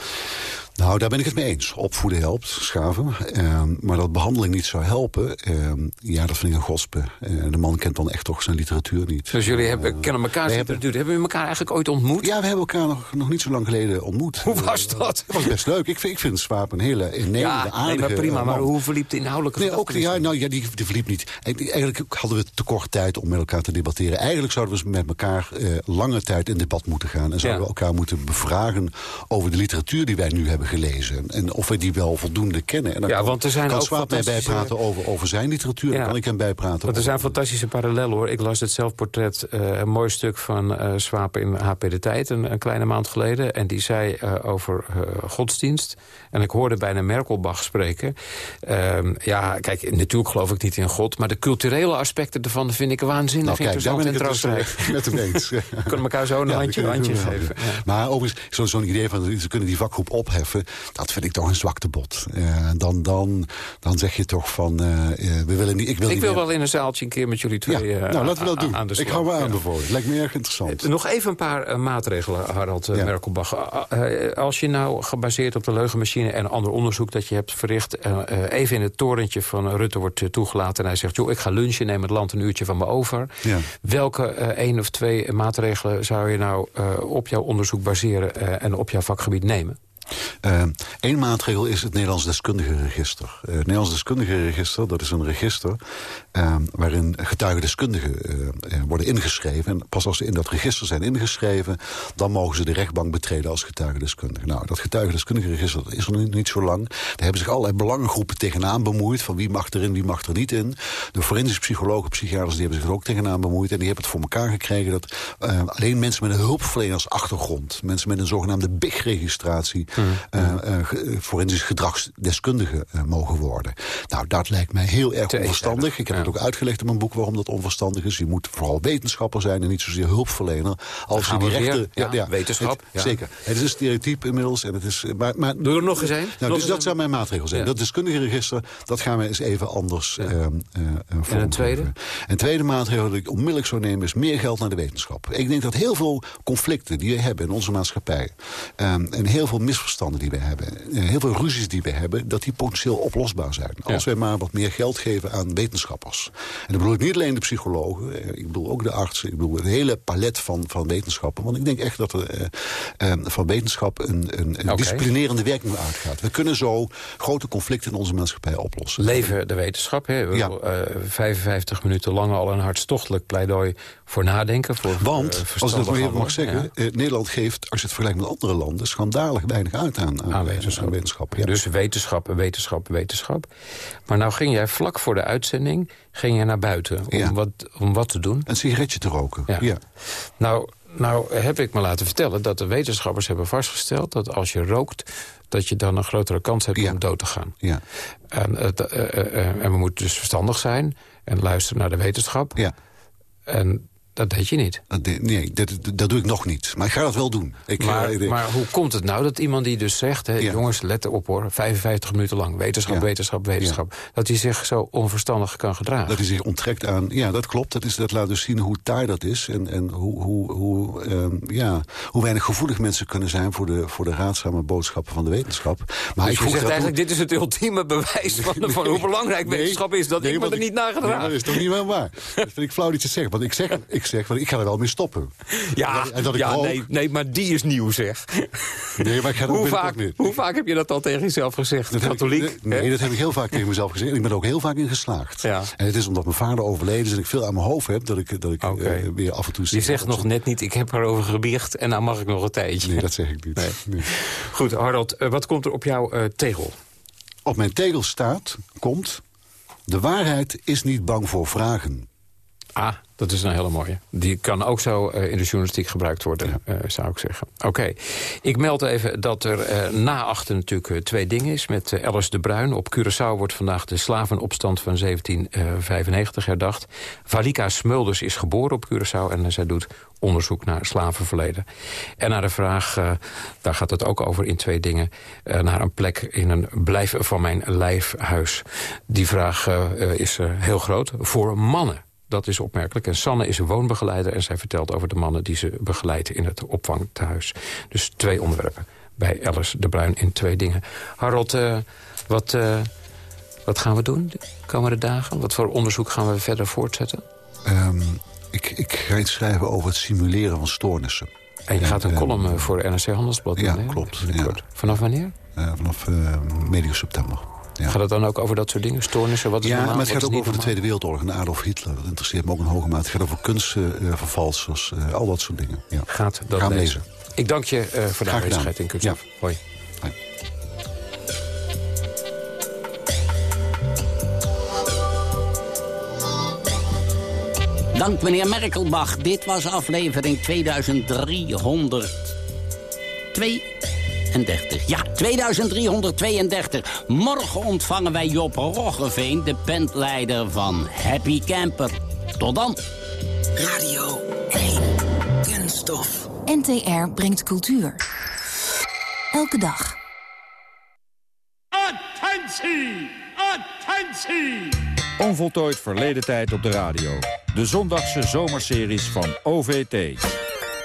Nou, daar ben ik het mee eens. Opvoeden helpt, schaven. Ehm, maar dat behandeling niet zou helpen, ehm, ja, dat vind ik een godspe. Eh, de man kent dan echt toch zijn literatuur niet. Dus jullie hebben, kennen elkaar hebben- het. Hebben we elkaar eigenlijk ooit ontmoet? Ja, we hebben elkaar nog, nog niet zo lang geleden ontmoet. Hoe was dat? Dat was best leuk. Ik vind, ik vind Swaap een hele innemende, Ja, aardige nee, maar prima. eh, Maar hoe verliep de inhoudelijke Nee, ook, ja, nou, ja, die, die verliep niet. En Eigenlijk hadden we te kort tijd om met elkaar te debatteren. Eigenlijk zouden we met elkaar eh, lange tijd in debat moeten gaan. En zouden Ja. we elkaar moeten bevragen over de literatuur die wij nu hebben gelezen. En of we die wel voldoende kennen. En dan Ja, kan, want er zijn kan ook Swaap mij bijpraten over, over zijn literatuur. Ja. Dan kan ik hem bijpraten Want er zijn fantastische parallellen hoor. Ik las het zelfportret, eh, een mooi stuk van eh Swaap in HP De Tijd... Een, een kleine maand geleden. En die zei eh, over godsdienst. En ik hoorde bijna Merkelbach spreken. Ehm, ja, kijk, natuurlijk geloof ik niet in God... maar de culturele aspecten ervan vind ik waanzinnig Nou, kijk, daar interessant en het dus, troostrijk. met hem eens. We kunnen elkaar zo een Ja, handje, handje geven. Ja. Maar overigens, zo- zo'n idee van ze kunnen die vakgroep opheffen... dat vind ik toch een zwaktebod. Eh dan, dan, dan zeg je toch van, eh, eh, we willen niet... Ik wil, Ik niet wil meer- wel in een zaaltje een keer met jullie Ja, twee eh, nou, laten we dat doen. aan de ik hou me Ja. aanbevolen. Lijkt me erg interessant. Nog even een paar maatregelen, Harald Ja. Merkelbach. Als je nou gebaseerd op de leugenmachine en ander onderzoek dat je hebt verricht... even in het torentje van Rutte wordt toegelaten... en hij zegt, joh, ik ga lunchen, neem het land een uurtje van me over. Ja. Welke één of twee maatregelen zou je nou op jouw onderzoek baseren... en op jouw vakgebied nemen? Eén Eh, maatregel is het Nederlands deskundigenregister. Eh, het Nederlands deskundigenregister, dat is een register... eh, waarin getuigendeskundigen eh, eh, worden ingeschreven. En pas als ze in dat register zijn ingeschreven... dan mogen ze de rechtbank betreden als getuigendeskundige. Nou, dat getuigendeskundigenregister dat is er niet zo lang. Daar hebben zich allerlei belangengroepen tegenaan bemoeid... van wie mag erin, wie mag er niet in. De forensische psychologen, psychiaters, die hebben zich er ook tegenaan bemoeid... en die hebben het voor elkaar gekregen dat alleen mensen met een hulpverlenersachtergrond... mensen met een zogenaamde BIG-registratie uh, forensisch gedragsdeskundige mogen worden. Nou, dat lijkt mij heel erg onverstandig. Ik heb het ook uitgelegd in mijn boek waarom dat onverstandig is. Je moet vooral wetenschapper zijn en niet zozeer hulpverlener. Als je die rechten... Ja, ja, wetenschap. Het, zeker. Het is een stereotype inmiddels. En het is, maar, maar, Doe er nog eens een. Nou, dus dat zou mijn maatregel zijn. Dat deskundige register, dat gaan we eens even anders uh, En een tweede? Een tweede maatregel dat ik onmiddellijk zou nemen is meer geld naar de wetenschap. Ik denk dat heel veel conflicten die we hebben in onze maatschappij... Um, en heel veel misverstanden die we hebben... heel veel ruzies die we hebben, dat die potentieel oplosbaar zijn. Als wij maar wat meer geld geven aan wetenschappers. En dan bedoel ik niet alleen de psychologen, ik bedoel ook de artsen... ik bedoel het hele palet van, van wetenschappen. Want ik denk echt dat er uh, uh, van wetenschap een, een, een okay. disciplinerende werking uitgaat. We kunnen zo grote conflicten in onze maatschappij oplossen. Leven de wetenschap, hè? Ja. Uh, 55 minuten lang al een hartstochtelijk pleidooi voor nadenken. Voor, Want, als ik dat maar even mag zeggen... Ja. Nederland geeft, als je het vergelijkt met andere landen... schandalig weinig uit aan, aan, aan wetenschap. Aan wetenschap ja. Dus wetenschap, wetenschap, wetenschap. Maar nou ging jij vlak voor de uitzending ging jij naar buiten om, ja. wat, om wat te doen. Een sigaretje te roken, ja. ja. Nou, nou heb ik me laten vertellen dat de wetenschappers hebben vastgesteld... dat als je rookt, dat je dan een grotere kans hebt ja. om dood te gaan. Ja. En, uh, uh, uh, en we moeten dus verstandig zijn en luisteren naar de wetenschap. Ja. En dat deed je niet. Dat de, nee, dat, dat doe ik nog niet. Maar ik ga dat wel doen. Ik, maar, uh, maar hoe komt het nou dat iemand die dus zegt... Hè, ja. jongens, let op hoor, 55 minuten lang, wetenschap, ja. wetenschap, wetenschap... Ja. dat hij zich zo onverstandig kan gedragen? Dat hij zich onttrekt aan... Ja, dat klopt. Dat, is, dat laat dus zien hoe taai dat is... en, en hoe, hoe, hoe, um, ja, hoe weinig gevoelig mensen kunnen zijn... voor de, voor de raadzame boodschappen van de wetenschap. Maar dus ik je zegt eigenlijk, dit is het ultieme bewijs... van, nee, van hoe belangrijk nee, wetenschap is... dat nee, ik me er niet naar gedraag. dat is toch niet wel waar? dat vind ik flauw niet te zeggen. Want ik zeg, ik zeg ik ga er wel mee stoppen. Ja, en dat ik ja nee, nee, maar die is nieuw zeg. Nee, maar ik ga hoe, vaak, niet. hoe vaak heb je dat al tegen jezelf gezegd? Dat katholiek? Ik, nee, dat heb ik heel vaak tegen mezelf gezegd. En ik ben er ook heel vaak in geslaagd. Ja. En het is omdat mijn vader overleden is en ik veel aan mijn hoofd heb... dat ik, dat ik okay. uh, weer af en toe... Je zegt nog net niet, ik heb erover gebiecht en nou mag ik nog een tijdje. Nee, dat zeg ik niet. Nee. Nee. Goed, Harold, uh, wat komt er op jouw uh, tegel? Op mijn tegel staat, komt... De waarheid is niet bang voor vragen. Ah, dat is een hele mooie. Die kan ook zo uh, in de journalistiek gebruikt worden, ja. uh, zou ik zeggen. Oké, okay. ik meld even dat er uh, na achter natuurlijk twee dingen is. Met Alice de Bruin. Op Curaçao wordt vandaag de slavenopstand van 1795 herdacht. Valika Smulders is geboren op Curaçao en zij doet onderzoek naar slavenverleden. En naar de vraag, daar gaat het ook over in twee dingen... naar een plek in een blijf van mijn lijfhuis. Die vraag is heel groot voor mannen. Dat is opmerkelijk. En Sanne is een woonbegeleider en zij vertelt over de mannen die ze begeleidt in het opvangtehuis. Dus twee onderwerpen bij Alice de Bruin in twee dingen. Harold, uh, wat, uh, wat gaan we doen de komende dagen? Wat voor onderzoek gaan we verder voortzetten? Um, ik, ik ga iets schrijven over het simuleren van stoornissen. En je gaat een column uh, voor NRC Handelsblad Ja, doen, klopt. Ja. Vanaf wanneer? vanaf medio september. Ja. Gaat het dan ook over dat soort dingen? Stoornissen? Wat is ja, normaal, maar het gaat ook over normaal? de Tweede Wereldoorlog en Adolf Hitler. Dat interesseert me ook in hoge mate. Het gaat over kunstvervalsers, uh, uh, al dat soort dingen. Ja. Gaat dat Gaan lezen. lezen. Ik dank je uh, voor de Graag aanwezigheid gedaan. in Kunststof. Ja. Hoi. Hoi. Dank meneer Merkelbach. Dit was aflevering 2332. Ja, 2332. Morgen ontvangen wij Job Roggeveen, de bandleider van Happy Camper. Tot dan. Radio 1. Kunststof. NTR brengt cultuur. Elke dag. Attentie! Attentie! Onvoltooid verleden tijd op de radio. De zondagse zomerseries van OVT.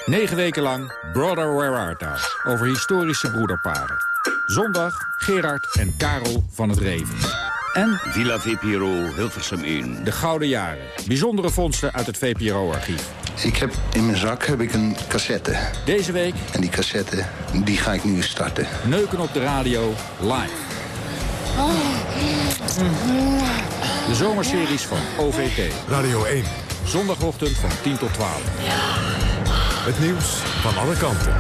Negen weken lang Brother Where Art Thou? Over historische broederparen. Zondag Gerard en Karel van het Reven. En Villa VPRO Hilversum 1. De Gouden Jaren. Bijzondere vondsten uit het VPRO-archief. Ik heb in mijn zak heb ik een cassette. Deze week... En die cassette, die ga ik nu starten. Neuken op de radio, live. De zomerseries van OVT. Radio 1. Zondagochtend van 10 tot 12. Het nieuws van alle kanten.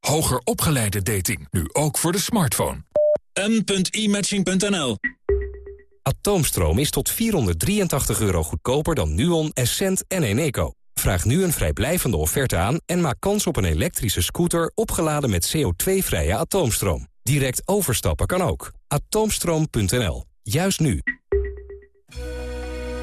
Hoger opgeleide dating, nu ook voor de smartphone. m.imatching.nl Atoomstroom is tot 483 euro goedkoper dan Nuon, Essent en Eneco. Vraag nu een vrijblijvende offerte aan en maak kans op een elektrische scooter opgeladen met CO2-vrije atoomstroom. Direct overstappen kan ook. Atoomstroom.nl. Juist nu.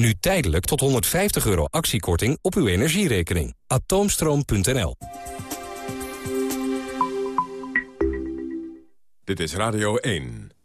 Nu tijdelijk tot 150 euro actiekorting op uw energierekening. Atoomstroom.nl Dit is Radio 1.